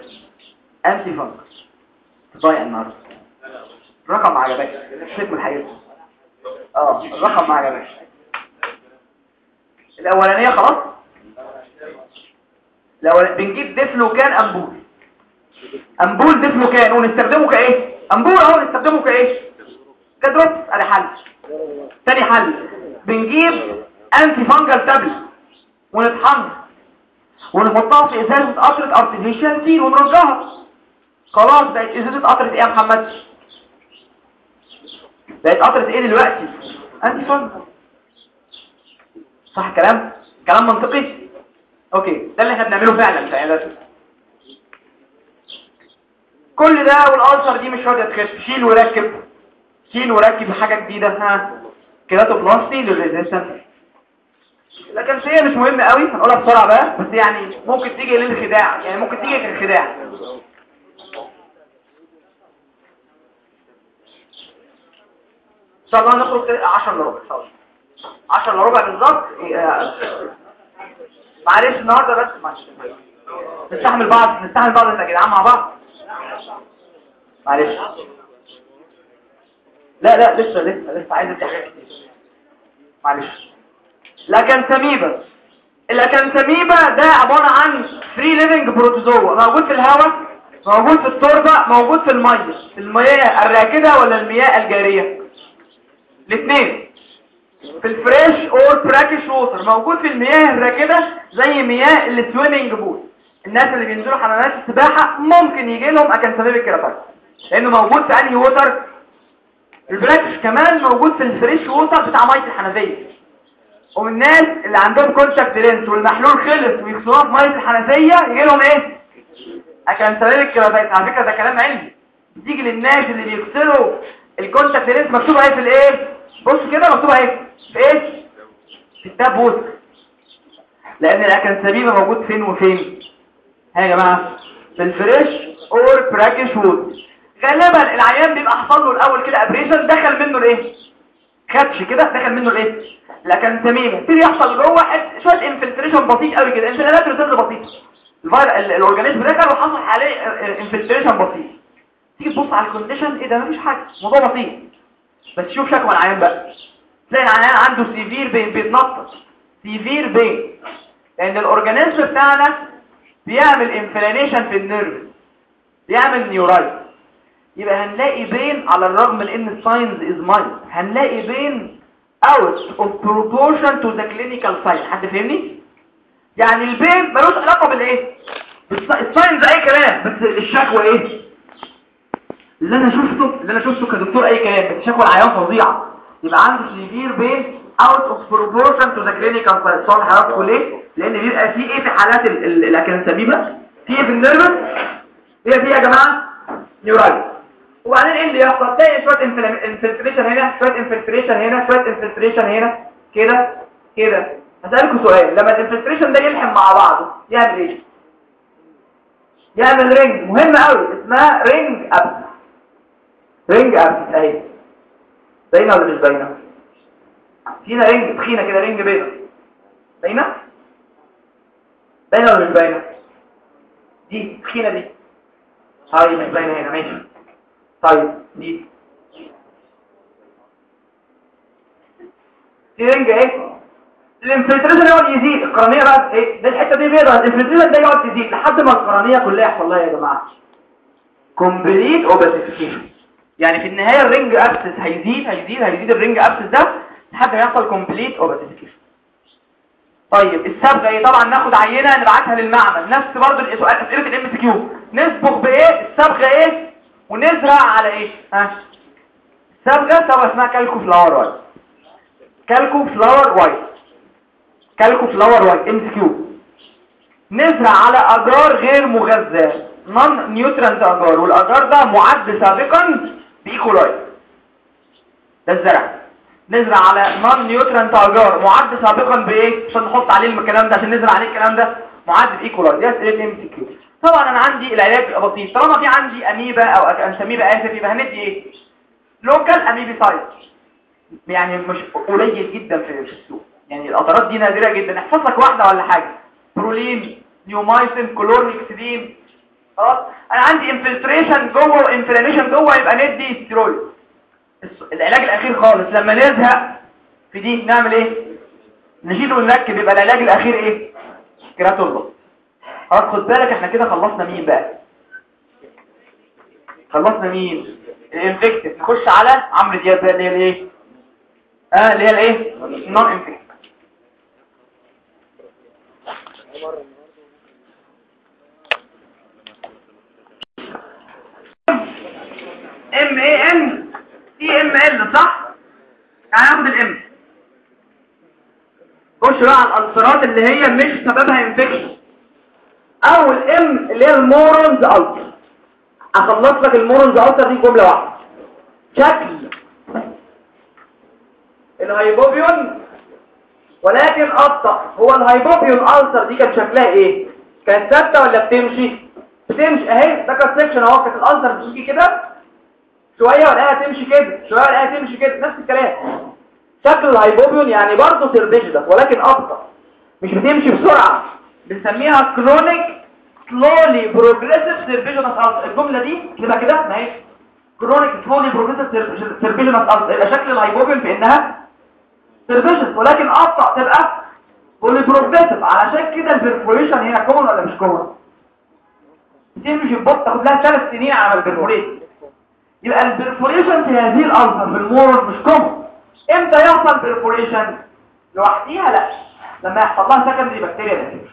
antifungal تضيع النهارده. رقم ما عجبكش check من الحقيقة. آه الرقم ما عجبكش الأولانية خلاص؟ الاولانيه بنجيب Diflucan ampoule ampoule Diflucan ونستخدمه كإيه؟ امبول أهو نستخدمه كإيه؟ ك drop. أدي حل. تاني حل. بنجيب antifungal tablet ونطحنها ونحطها في ازازه قطره artificial tear ونرجعها. خلاص بقت ازازه قطره إيه يا محمد؟ بقت قطره إيه دلوقتي؟ antifungal صح كلام؟ كلام منطقي؟ okay ده اللي إحنا بنعمله فعلا يعني كل ده وال ulcer دي مش راضية تخف شيل وركب شيل وركب حاجة جديدة. ها. keratoplasty لل resistance. لكن هي مش مهمة قوي. هنقولها بسرعة بقى. بس يعني ممكن تيجي للخداع. يعني ممكن تيجي للخداع. ان شاء الله نخرج 10 إلا ربع إن شاء الله. 10 إلا ربع بالظبط. معلش النهارده بس. نستحمل بعض نستحمل بعض يا جدعان مع بعض. معلش. لا لا لسه لسه لسه عايز ادي حاجات كتير. معلش. ال Acanthamoeba ال Acanthamoeba ده عبارة عن free living protozoa موجود في الهواء موجود في التربة موجود في المية. المياه الراكدة ولا المياه الجارية؟ الاثنين. في ال fresh or brackish water موجود في المياه الراكدة زي مياه ال swimming pool الناس اللي بينزلوا حمامات السباحة ممكن يجي لهم Acanthamoeba keratitis لأنه موجود في أنهي water ال brackish كمان موجود في ال fresh water بتاع مية الحنفية. ومن الناس اللي عندهم contact lens والمحلول خلص ويغسلوها في مية الحنفية يجي لهم إيه؟ عشان سبب ال keratitis. على فكرة ده كلام علمي. بتيجي للناس اللي بيغسلوا ال contact lens مكتوبه إيه في الايه بص كده مكتوبه إيه في إيه في ال tap water لأن ال acanthamoeba موجود فين وفين. ها يا جماعة. في ال fresh or brackish water غالبا العيان بيبقى حصل له الأول كده abrasion دخل منه الايه خدش كده دخل منه الايه الأميبا. يبتدي يحصل جوه شوية infiltration بسيط قوي كده. infiltration ريسيرش بسيط. ال organism دخل وحصل عليه infiltration بسيط. تيجي تبص على ال condition إيه ده؟ مفيش حاجة. الموضوع بسيط. بس شوف شكوى العيان بقى. تلاقي العيان عنده severe pain بيتنطط. severe pain لأن ال organism بتاعنا بيعمل inflammation في ال nerve. بيعمل neuritis يبقى هنلاقي pain على الرغم من إن ال signs is mild هنلاقي pain out of proportion to the clinical sign حد فهمني؟ يعني ال pain ملوش علاقة بالإيه؟ ال signs أي كلام. بس الشكوى إيه؟ اللي أنا شفته اللي أنا شفته كدكتور أي كلام بس شكوى العيان فظيعة. يبقى عندي severe pain of proportion to the clinical sign صار حضراتكم ليه لأن بيبقى في إيه في حالات ال acanthamoeba في إيه في ال nerves هي في يا جماعة؟ neuritis وبعدين إيه اللي يحصل؟ تلاقي شوية infiltration هنا شوية infiltration هنا شوية infiltration هنا. كده؟ كده. هسألكم سؤال. لما ال infiltration ده يلحم مع بعضه يعمل إيه؟ يعمل ring مهم قوي اسمها ring abscess ring أهي. باينه ولا مش باينه فينا ring تخينة كده ring بيضه باينه باينه ولا مش باينه دي تخينة دي. هاي مش باينه هنا ماشي. طيب دي. دي ring إيه؟ ال infiltration يقعد يزيد. القرنية بقى إيه؟ ده الحتة دي بيضة. ال infiltration ده يقعد يزيد. لحد ما القرنية كلها يحصل لها يا جماعة. complete opacification يعني في النهاية ال ring abscess هيزيد هيزيد هيزيد ال ring abscess ده لحد ما يحصل complete opacification طيب الصبغه إيه؟ طبعا ناخد عينة نبعتها للمعمل. نفس برضه اسئله ال MCQ نصبغ بإيه؟ الصبغه إيه؟ ونزرع على إيه؟ ها؟ صبغه صبغه اسمها كالكو فلاور وايت. كالكو فلاور وايت. كالكو فلاور وايت ام كيو نزرع على اجار غير مغذاه non nutrient agar. وال agar ده معد سابقا ب E. coli ده الزرع. نزرع على non nutrient agar معد سابقا بإيه؟ عشان نحط عليه الكلام ده عشان نزرع عليه الكلام ده. معد ب E. coli دي اسئله MCQ طبعا أنا عندي العلاج بيبقى بسيط. طالما في عندي أميبا أو acanthamoeba آسف يبقى هندي إيه؟ local amoebicide. يعني مش قليل جدا في السوق. يعني القطرات دي نادرة جدا. احفظ لك واحدة ولا حاجة؟ Brolene neomycin chlorhexidine. خلاص؟ أنا عندي infiltration جوه و inflammation جوه يبقى ندي ستيرويد العلاج الأخير خالص. لما نزهق في دي نعمل إيه؟ نشيل ونركب يبقى العلاج الأخير إيه؟ keratoplasty خلاص خد بالك إحنا كده خلصنا مين بقى؟ خلصنا مين؟ ال infective نخش على عمرو دياب اللي هي الإيه؟ آه اللي هي الإيه؟ non infective M. C M L صح؟ هناخد ال M خش بقى على ال ulcer ات اللي هي مش سببها infection أول M اللي هي ال Mooren's ulcer أخلص لك ال Mooren's ulcer دي جملة واحدة. شكل. ال hypopyon ولكن أبطأ. هو ال hypopyon ulcer دي كان شكلها إيه؟ كانت ثابتة ولا بتمشي؟ بتمشي. أهي ده كانت section أهو. كانت ال ulcer بتيجي كده شوية ولاقيها تمشي كده شوية ولاقيها تمشي كده نفس الكلام. شكل ال hypopyon يعني برضه serpiginous ولكن أبطأ. مش بتمشي بسرعة. بنسميها chronic slowly progressive serpiginous ulcer الجملة دي تبقى كده؟ ما هي chronic slowly progressive serpiginous ulcer يبقى شكل ال hypopyon في انها serpiginous ولكن أبطأ تبقى slowly progressive علشان كده ال perforation هنا common ولا مش common بتمشي ببطء تاخد لها ثلاث سنين على ال perforation يبقى ال perforation في هذه ال ulcer في ال Mooren's مش common إمتى يحصل perforation لوحديها لا. لما يحصل لها secondary بكتيريا نتيجه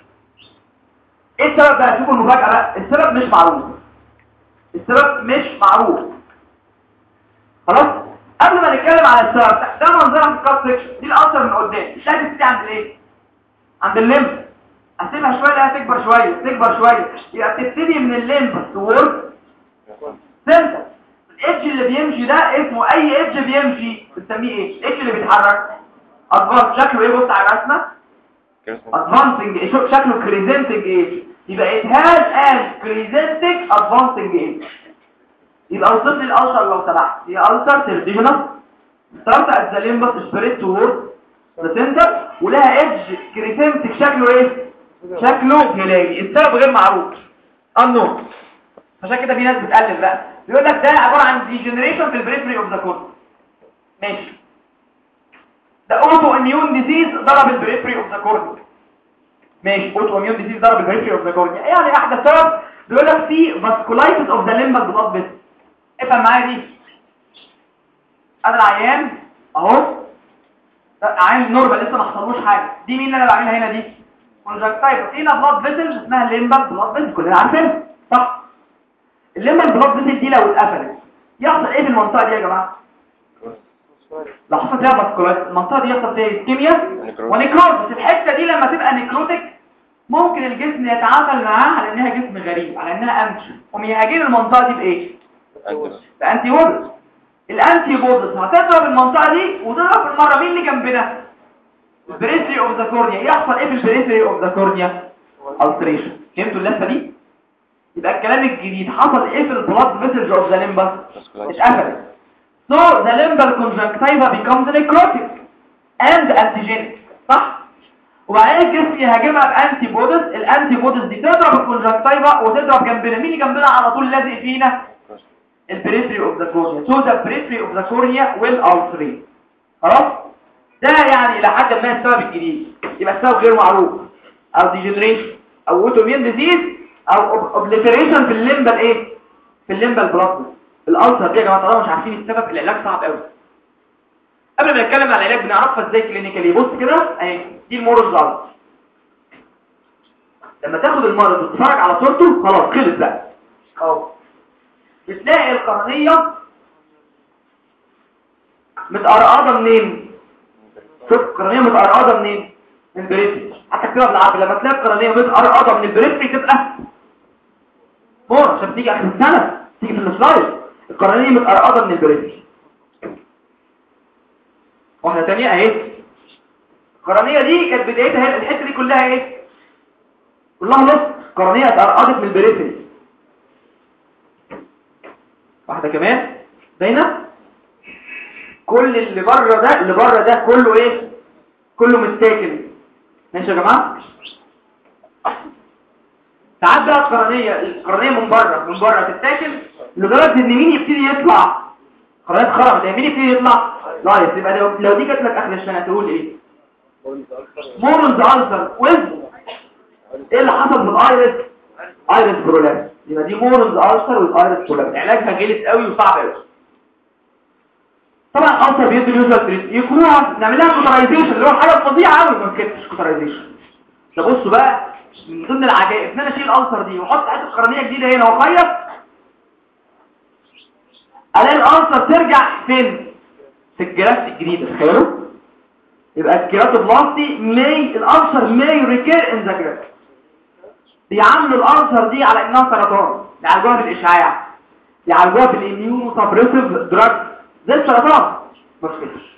إيه السبب بقى؟ شوفوا المفاجأة بقى. السبب مش معروف. السبب مش معروف. خلاص؟ قبل ما نتكلم على السبب ده منظرها في دي الأثر من قدام. مش لازم تبتدي عند الإيه. عند ال limbus سيبها شوية لها تكبر شوية تكبر شوية. يبقى بتبتدي من ال limbus toward center ال edge اللي بيمشي ده اسمه أي edge بيمشي بنسميه إيه ال edge اللي بيتحرك. advance شكله إيه؟ بص على الرسمه advancing شكله crescentic edge يبقى has an crescentic advancing edge يبقى وصلت لي ال ulcer لو سمحت. هي start at the limbus spread toward the center. ولها edge crescentic شكله إيه؟ شكله هلالي السبب غير معروف. Unknown. عشان كده في ناس بتقلل بقى. بيقول لك ده عبارة عن degeneration في ال periphery of the cornea ماشي. ده autoimmune disease ضرب ال periphery of the cornea ماشي. autoimmune disease ضرب ال periphery of the cornea يعني أحدث سبب بيقول لك في vasculitis of the limbal blood vessel افهم معايا دي؟ أنا العيان أهو. عيان normal لسه ما حصلوش حاجة. دي مين اللي أنا بعملها هنا دي؟ conjunctiva هنا blood vessel اسمها limbal blood vessel كلنا عارفين صح. ال limbal blood vessel دي لو اتقفلت. يحصل إيه في المنطقة دي يا جماعة؟ لو حصل فيها المنطقة دي يحصل فيها ischemia و necrosis الحتة دي لما تبقى necrotic ممكن الجسم يتعامل معاها على إنها جسم غريب على إنها امشي وميهاجين المنطقة دي بإيه؟ ب antibodies ال antibodies هتضرب المنطقة دي وتضرب بالمرة مين اللي جنبنا؟ ال periphery of the cornea. يحصل إيه في ال periphery of the cornea؟ ulceration. فهمتوا اللفة دي؟ يبقى الكلام الجديد حصل إيه في ال blood vessels of the limbus اتقفلت. So the limbal conjunctiva becomes necrotic and antigenic صح؟ وبعدين الجسم يهاجمها ب antibodies ال antibodies دي تضرب ال conjunctiva وتضرب جنبنا مين جنبنا على طول لازق فينا ال periphery of the cornea so the periphery of the cornea will ulcerate. خلاص؟ ده يعني إلى حد ما السبب الجديد. يبقى السبب غير معروف. أو degeneration أو autoimmune disease أو obliteration في ال limbal إيه؟ في ال limbal blood ال ulcer دي يا جماعة طالما مش عارفين السبب العلاج صعب قوي قبل ما نتكلم عن العلاج بنعرفها إزاي clinically بص كده أهي دي ال Mooren's ulcer لما تاخد المرض وتتفرج على صورته خلاص خلص بقى. أهو. بتلاقي القرنية متقرقضة منين؟ شوف القرنية متقرقضة منين؟ من ال periphery حتى كده بالعربي لما تلاقي القرنية متقرقضة من ال periphery تبقى Mooren's عشان تيجي اخر السنة تيجي في ال slide. القرنيه متقرقضه من ال periphery واحدة ثانية اهي. القرنيه دي كانت بدايتها الحتة دي كلها إيه كلها نص قرنيه اتقرقضت من البريفري واحدة كمان. باينة؟ كل اللي بره ده اللي بره ده كله إيه؟ كله متاكل ماشي يا جماعة؟ ساعات بقى القرنية القرنية من بره من بره تتاكل لدرجة إن مين يبتدي يطلع؟ قرنية خرمت يعني مين يبتدي يطلع؟ لا يبقى لو, لو دي جات لك اخر السنة تقول إيه؟ Mooren's ulcer with an إيه اللي حصل من ال iris؟ iris prolapse يبقى دي Mooren's ulcer وال iris prolapse علاجها جلد قوي وصعب قوي. طبعا ال ulcer بيدي ال usual treatment نعملها cauterization اللي هو حاجة فظيعة قوي ما تكتبش cauterization. ده بقى من ضمن العجائب. ان أنا أشيل ال ulcer دي؟ وأحط حتة قرنية جديدة هنا وأخيط. ألاقي ال ulcer ترجع فين؟ في الجراس الجديدة. تخيلوا؟ يبقى ال keratoplasty may ال ulcer may recur in the graft بيعاملوا ال ulcer دي على إنها سرطان. بيعالجوها بالإشعاع. بيعالجوها بال immunosuppressive drug زي السرطان. ما تخافش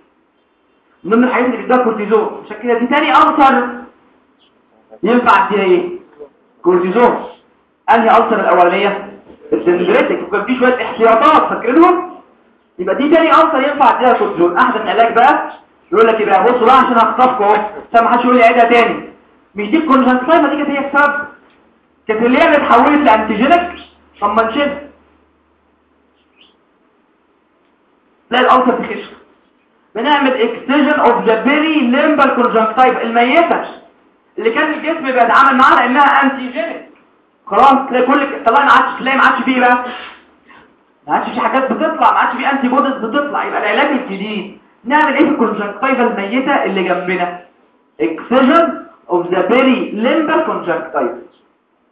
من ضمن الحاجات اللي بيدوها كورتيزون. عشان كده دي تاني ulcer ينفع اديها إيه؟ كورتيزون. أنهي ulcer الأولانية؟ ال dendritic وكان في شوية احتياطات فاكرينهم؟ يبقى دي تاني ulcer ينفع اديها كورتيزون. أحدث علاج بقى يقول لك يبقى بصوا بقى عشان أخطفكم أهو. عشان ما حدش يقول لي عيدها تاني. مش دي ال conjunctiva دي كانت هي السبب. كانت اللي هي اتحولت لأنتيجينيك طب ما نشوف تلاقي الألسر تخش بنعمل excision of the perilimbal conjunctiva الميتة. اللي كان الجسم بيتعامل معاها إنها antigenic خلاص كل طلع ما عادش تلاقي ما عادش فيه بقى. ما عادش في حاجات بتطلع ما عادش في antibodies بتطلع. يبقى العلاج الجديد. نعمل إيه في ال conjunctiva الميتة اللي جنبنا؟ excision of the perilimbal conjunctiva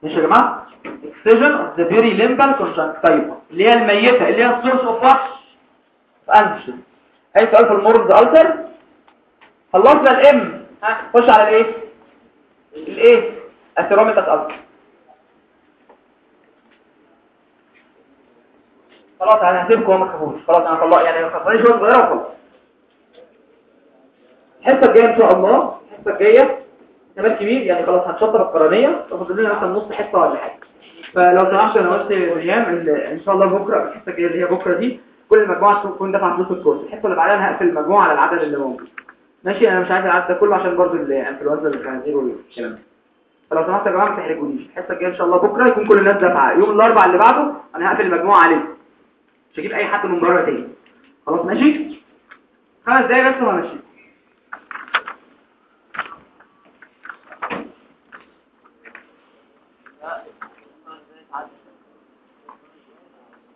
ماشي يا جماعة؟ excision of the perilimbal conjunctiva اللي هي الميتة اللي هي ال source of what antigen أي سؤال في ال Mooren's ulcer؟ خلصنا الام ها. خش على الايه الايه؟ ال atheromatous ulcer خلاص أنا هسيبكم وما تخافوش. خلاص أنا طلع يعني خلصاني شوية صغيرة وخلاص. الحصة الجاية إن شاء الله الحصة الجاية احتمال كبير يعني خلاص هنشطب القرنية فاضل لنا مثلا نص حصة ولا حاجة. فلو سمحت أنا قلت ريهام إن شاء الله بكرة الحصة الجاية اللي هي بكرة دي كل المجموعه تكون دفعت فلوس ال course. الحصة اللي بعدها هقفل المجموعة على العدد اللي موجود. ماشي أنا مش عايز العدد ده كله عشان برضه الانفلونزا الخنازير والكلام ده. فلو سمحت يا جماعة ما تحرجونيش. الحصة الجاية إن شاء الله بكرة يكون كل الناس دافعة. يوم الأربعاء اللي بعده أنا هقفل المجموعة عليه. مش هجيب أي حد من بره تاني. خلاص ماشي؟ خمس دقايق بس وأنا ماشي.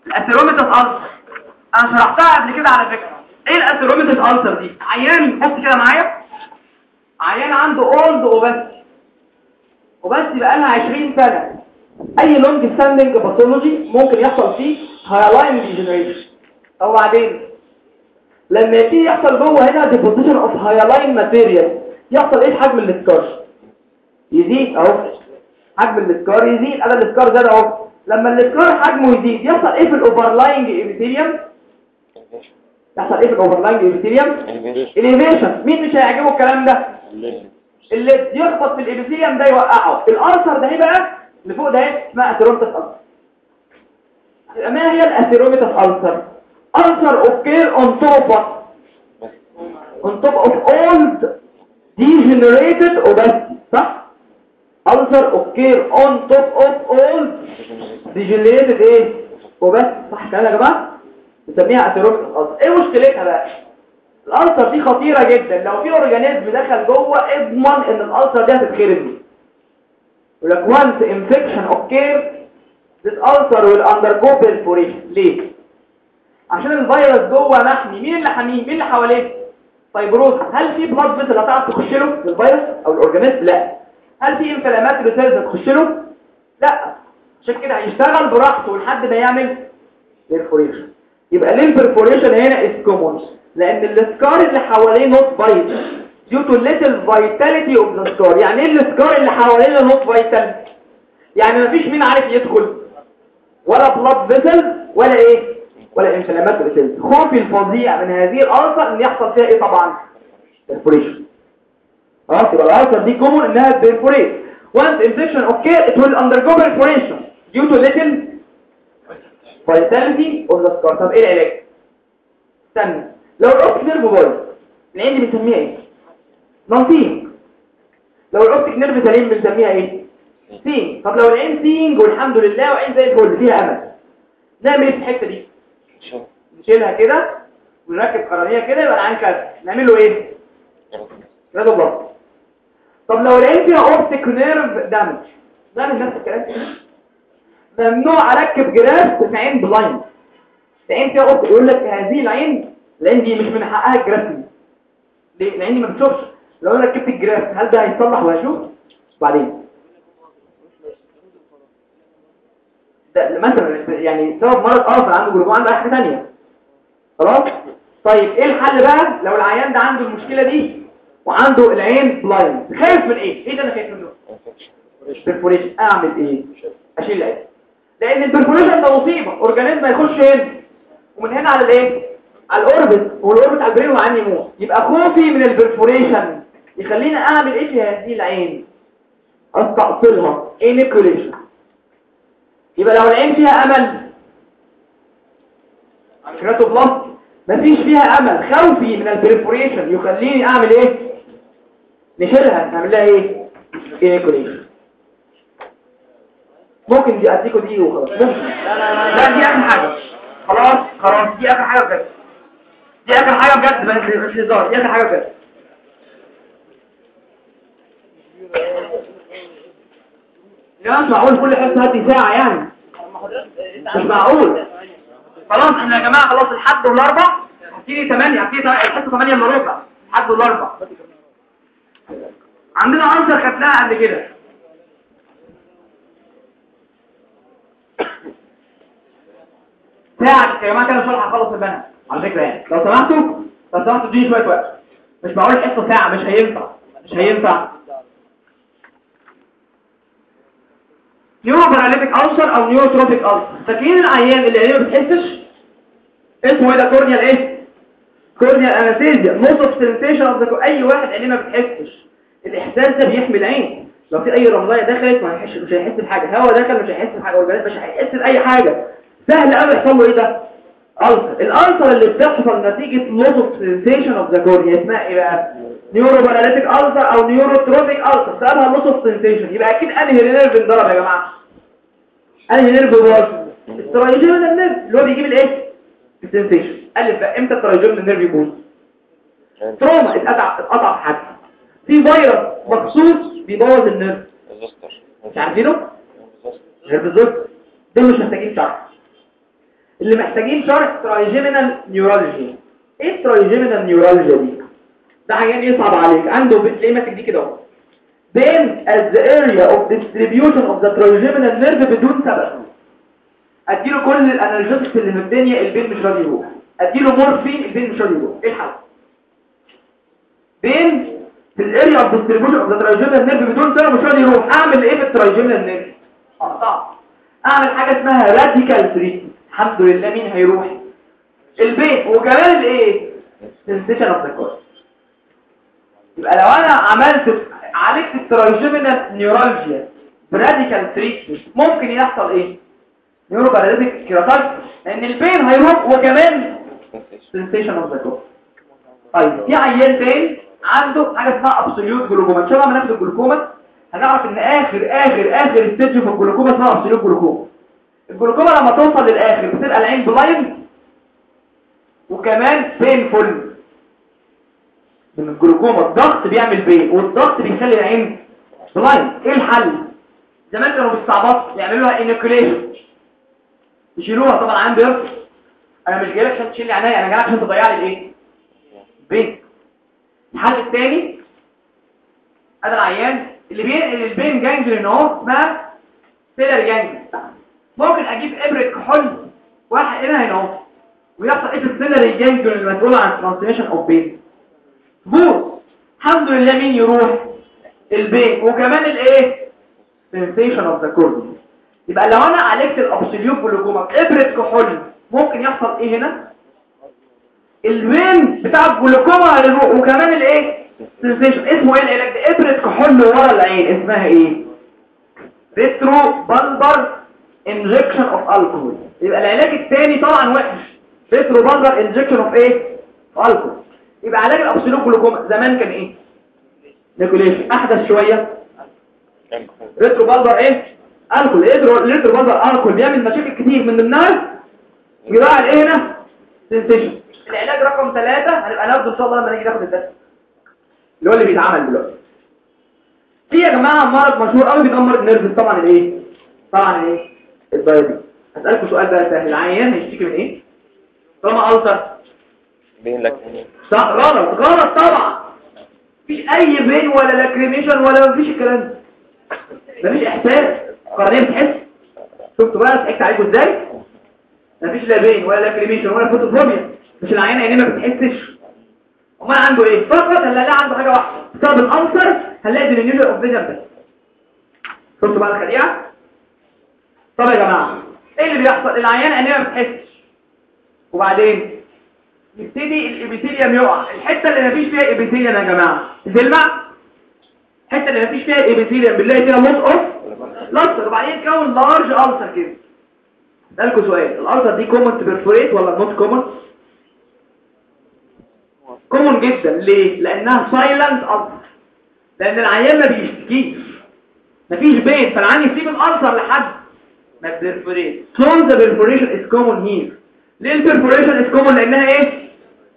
ال atheromatous ulcer أنا شرحتها قبل كده على فكرة. إيه ال atheromatous ulcer دي؟ عيان بص كده معايا. عيان عنده old opacity opacity بقى لها 20 سنة. أي long standing pathology ممكن يحصل فيه hyaline degeneration أو بعدين لما يبتدي يحصل جوه هنا deposition of hyaline material يحصل إيه؟ حجم ال scar يزيد أهو. حجم ال scar يزيد. أنا ال scar زاد أهو. لما ال scar حجمه يزيد يحصل إيه في ال overlying epithelium يحصل إيه في ال overlying epithelium elevation مين مش هيعجبه الكلام ده. اللي يخبط في ال epithelium ده يوقعه. ال ulcer ده إيه بقى اللي فوق ده إيه اسمها atheromatous ulcer ما هي ال atheromatous ulcer ulcer occur on top on top of old degenerated opacity. صح؟ ulcer occur on top of old degenerated إيه opacity. صح كده يا جماعة؟ بنسميها atheromatous ulcer إيه مشكلتها بقى ال ulcer دي خطيرة جدا لو في organism دخل جوه إضمن إن ال ulcer دي هتتخرب يقول لك once infection occurs this ulcer will perforation ليه؟ عشان الفيروس جوه محمي مين اللي حاميه؟ مين اللي حواليه؟ fibrosis هل في blood vessel هتعرف تخش له للفيروس أو ال organism؟ لا هل في inflammatory cells هتخش له؟ لا عشان كده هيشتغل براحته لحد ما يعمل perforation يبقى ليه ال perforation هنا is common لأن ال scar اللي حواليه not vital due to little vitality of the scar. يعني إيه ال scar اللي حواليه not vital يعني مفيش مين عارف يدخل؟ ولا blood vessel ولا إيه؟ ولا inflammatory cells خوفي الفظيع من هذه ال ulcer إن يحصل فيها إيه طبعا؟ perforation. خلاص يبقى ال ulcer دي common إنها perforate once infection occur it will undergo perforation due to little vitality of the scar طب إيه العلاج؟ استنى. لو ال optic nerve بايظ العين دي بنسميها إيه؟ non لو ال optic nerve سليم بنسميها إيه؟ seeing طب لو العين seeing والحمد لله وعين زي الفل فيها أمل. نعمل إيه في الحتة دي؟ نشيلها. كده ونركب قرنية كده يبقى العين كده نعمل له إيه؟ keratoplasty طب لو العين فيها optic nerve damage نعمل نفس الكلام؟ ممنوع اركب graft في عين blind العين فيها optic يقول لك هذه العين العين دي مش من حقها دي. ليه؟ العين دي ما بتشوفش. لو أنا ركبت ال graft هل ده هيتصلح وهشوف؟ بعدين. ده مثلا يعني سبب مرض اخر عنده جلوكوما عنده حاجة ثانية. خلاص؟ طيب إيه الحل بقى؟ لو العيان ده عنده المشكلة دي وعنده العين blind خايف من إيه؟ إيه ده أنا خايف منه؟ اعمل إيه؟ اشيل العين. لأن ال perforation ده مصيبة. organism هيخش هنا. ومن هنا على الإيه؟ على ال orbit وال orbit على ال brain والعيان يموت يبقى خوفي من ال perforation. يخليني أعمل إيه في هذه العين؟ أستأصلها. enucleation يبقى لو العين فيها أمل. keratoplasty مفيش فيها أمل. خوفي من ال perforation. يخليني أعمل إيه؟ نشيلها. نعمل لها إيه؟ enucleation ممكن دي اديكوا دي وخلاص. ممكن. لا دي اخر حاجة. خلاص؟ خلاص. دي آخر حاجة بجد. دي آخر حاجة بجد. بس مش هزار. دي آخر حاجة بجد. يا مش معقول كل حصه هدي ساعه يعني. مش معقول. خلاص إحنا يا جماعة خلاص الحد والأربع. هتيجي 8 هتيجي الحصه 8 إلا ربع. الحد والأربع. عندنا عنصر خدناها قبل كده. ساعة يا جماعة كده شرح هخلص البنات على فكرة يعني. لو سمحتوا لو سمحتوا اديني شوية وقت. مش معقول الحصة ساعة مش هينفع. مش هينفع. neuroparalytic ulcer أو neurotrophic ulcer فاكرين العيان اللي عينيه ما بتحسش؟ اسمه إيه ده؟ corneal إيه؟ corneal anesthesia loss of sensation of أي واحد عينيه ما بتحسش. الإحساس ده بيحمي العين. لو في أي رملايه دخلت ما مش هيحس بحاجة. هوا دخل مش هيحس بحاجة. والبنات مش هيحس بأي حاجة. سهل قوي يحصل له إيه ده؟ ulcer ال ulcer اللي بتحصل نتيجة loss of sensation of the cornea اسمها إيه بقى؟ neuroparalytic ulcer أو neurotrophic ulcer سببها loss of sensation. يبقى أكيد أنهي nerve انضرب يا جماعة؟ أنهي nerve باظ؟ ال trigeminal nerve اللي هو بيجيب الإيه؟ ال sensation ألف بقى. إمتى ال trigeminal nerve يبوظ؟ trauma اتقطع اتقطع في حد. في فيروس مخصوص بيبوظ ال nerve مش عارفينه؟ غير بالظبط دول مش محتاجين شرح. اللي محتاجين شرح trigeminal neuralgia إيه ال trigeminal neuralgia دي؟ ده عيان يصعب عليك. عنده ليه ماسك دي كده أهو. pain at the area of distribution of the nerve بدون سبب. أديله كل ال analgesics اللي في الدنيا ال pain مش راضي يروح. أديله مورفين ال pain مش راضي يروح. إيه الحل؟ pain في ال area of distribution of the trigeminal nerve بدون سبب مش راضي يروح. أعمل إيه في ال trigeminal nerve أقطعه. أعمل حاجة اسمها radical treatment الحمد لله مين هيروح؟ ال pain. وكمان الإيه؟ sensation of the يبقى لو أنا عملت عالجت ال trigeminal neuralgia ب radical treatment ممكن يحصل إيه؟ neuroparalytic لأن ال pain هيروح وكمان sensation of the طيب في عيان تاني عنده حاجة اسمها absolute glaucoma ان شاء الله لما ناخد الجلوكوما هنعرف إن آخر آخر آخر stage في الجلوكوما اسمها absolute glaucoma الجلوكوما لما توصل للآخر بتبقى العين blind وكمان painful من الجلوكوما الضغط بيعمل pain والضغط بيخلي العين blind إيه الحل؟ زمان كانوا بيستعبطوا يعملوها enucleation يشيلوها. طبعا العيان يرفض أنا مش جاي لك عشان تشيل عينيا أنا جاي عشان تضيع لي الإيه؟ pain الحل الثاني هذا العيان اللي بينقل ال pain ganglion أهو اسمها ciliary ganglion ممكن أجيب ابره كحول واحد هنا هنا ويحصل إيه ال ciliary ganglion المسؤول عن transmission of pain بور الحمد لله مين يروح ال pain وكمان الإيه؟ sensation of the cornea يبقى لو أنا عالجت ال absolute glaucoma بابره كحول ممكن يحصل إيه هنا؟ ال pain بتاع الجلوكوما هيروح وكمان الإيه؟ sensation اسمه إيه العلاج؟ ده ابره كحول ورا العين اسمها إيه؟ retrobulbar injection of الكحول يبقى العلاج الثاني طبعا وحش. retrobulbar injection of إيه؟ الكحول يبقى علاج ال absolute glaucoma زمان كان إيه؟ enucleation أحدث شوية. retrobulbar إيه؟ alcohol retrobulbar alcohol بيعمل مشاكل كتير. من ضمنها يراعي الايه هنا sensation العلاج رقم ثلاثة هنبقى ناخده إن شاء الله لما نيجي ناخد الدرس. اللي هو اللي بيتعمل دلوقتي. في يا جماعة مرض مشهور قوي بيدمر ال nerves طبعا الايه طبعا الايه ال diabetes هسألكم سؤال بقى سهل. العيان هيشتكي من إيه؟ طالما ulcer. pain لك؟ صح غلط غلط طبعا. مفيش أي pain ولا lacrimation ولا مفيش الكلام ده. مفيش إحساس. قرنيه بتحس شفتوا بقى؟ ضحكت عليكم إزاي؟ مفيش لا pain ولا lacrimation ولا photophobia مش العيان عينيه ما بتحسش. أمال عنده إيه؟ فقط هنلاقي عنده حاجة واحدة. بسبب ال ulcer هنلاقي diminution of vision بس شفتوا بقى الخديعة طب يا جماعة. إيه اللي بيحصل؟ العيان عينيه ما بتحسش. وبعدين؟ يبتدي ال epithelium يقع الحتة اللي مفيش فيها epithelium يا جماعة. تلمع الحتة اللي مفيش فيها epithelium بنلاقي فيها loss of. luster وبعدين يتكون large ulcer كده. أسألكم سؤال. ال ulcer دي common to perforate ولا not common common جدا. ليه؟ لأنها silent ulcer لأن العيان ما بيشتكيش. مفيش pain. فالعيان يسيب ال ulcer لحد. ما soon the perforation is common here. ليه ال perforation is common لانها إيه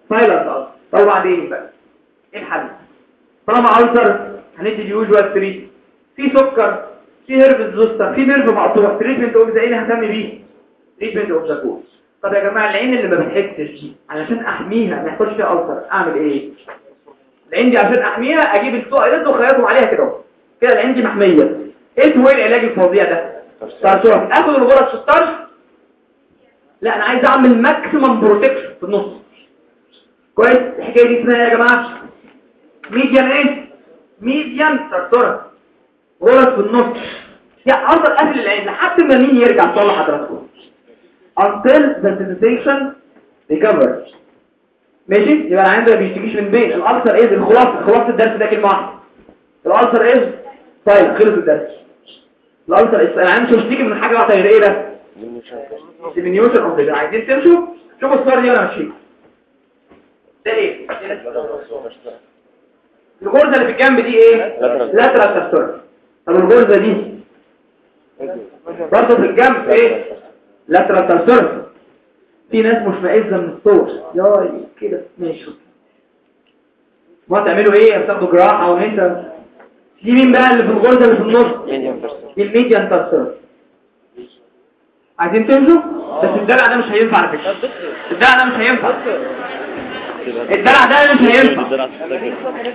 silent طب وبعدين بقى إيه الحل طالما ulcer هندي ال usual treat في سكر في herpes zoster في nerve مقطوع treatment of the إيه ههتم بيه treatment of the cause طب يا جماعة العين اللي ما بتحسش دي علشان احميها ما يحصلش فيها ulcer اعمل إيه العين دي عشان احميها أجيب السوق ده وخيطهم عليها كده. كده العين دي محميه إيه هو العلاج الفظيع ده ترشح آخد الغرز في الطرش لا أنا عايز أعمل maximum protection في النص. كويس؟ الحكاية دي اسمها إيه يا جماعة؟ median إيه؟ median tarsorrhaphy غرز في النص. يعني افضل قافل العين لحد ما مين يرجع صلح حضراتكم until the sensation recovers. ماشي؟ يبقى العين ده بيشتكيش من pain ال ulcer إيه؟ الخلاصة. خلاصه الدرس ده كلمة واحدة. ال ulcer إيه؟ طيب خلص الدرس. ال ulcer إيه؟ العين مش بيشتكي من حاجة واحدة غير إيه ده diminution of the عايزين تمشوا؟ شوفوا الصور دي وأنا ماشي ده إيه الغرزة اللي في الجنب دي إيه؟ Lateral tarsorrhaphy طب الغرزة دي؟ برضه في الجنب إيه؟ Lateral tarsorrhaphy في ناس مشمئزة من الصور. ياي كده. ماشي. ما تعملوا إيه؟ بتاخدوا جراحة وانت دي مين بقى اللي في الغرزه اللي في النص؟ دي ال median tarsorrhaphy عايزين تمشوا بس الدلع ده مش هينفع على فكرة. الدلع ده مش هينفع. الدلع ده مش هينفع.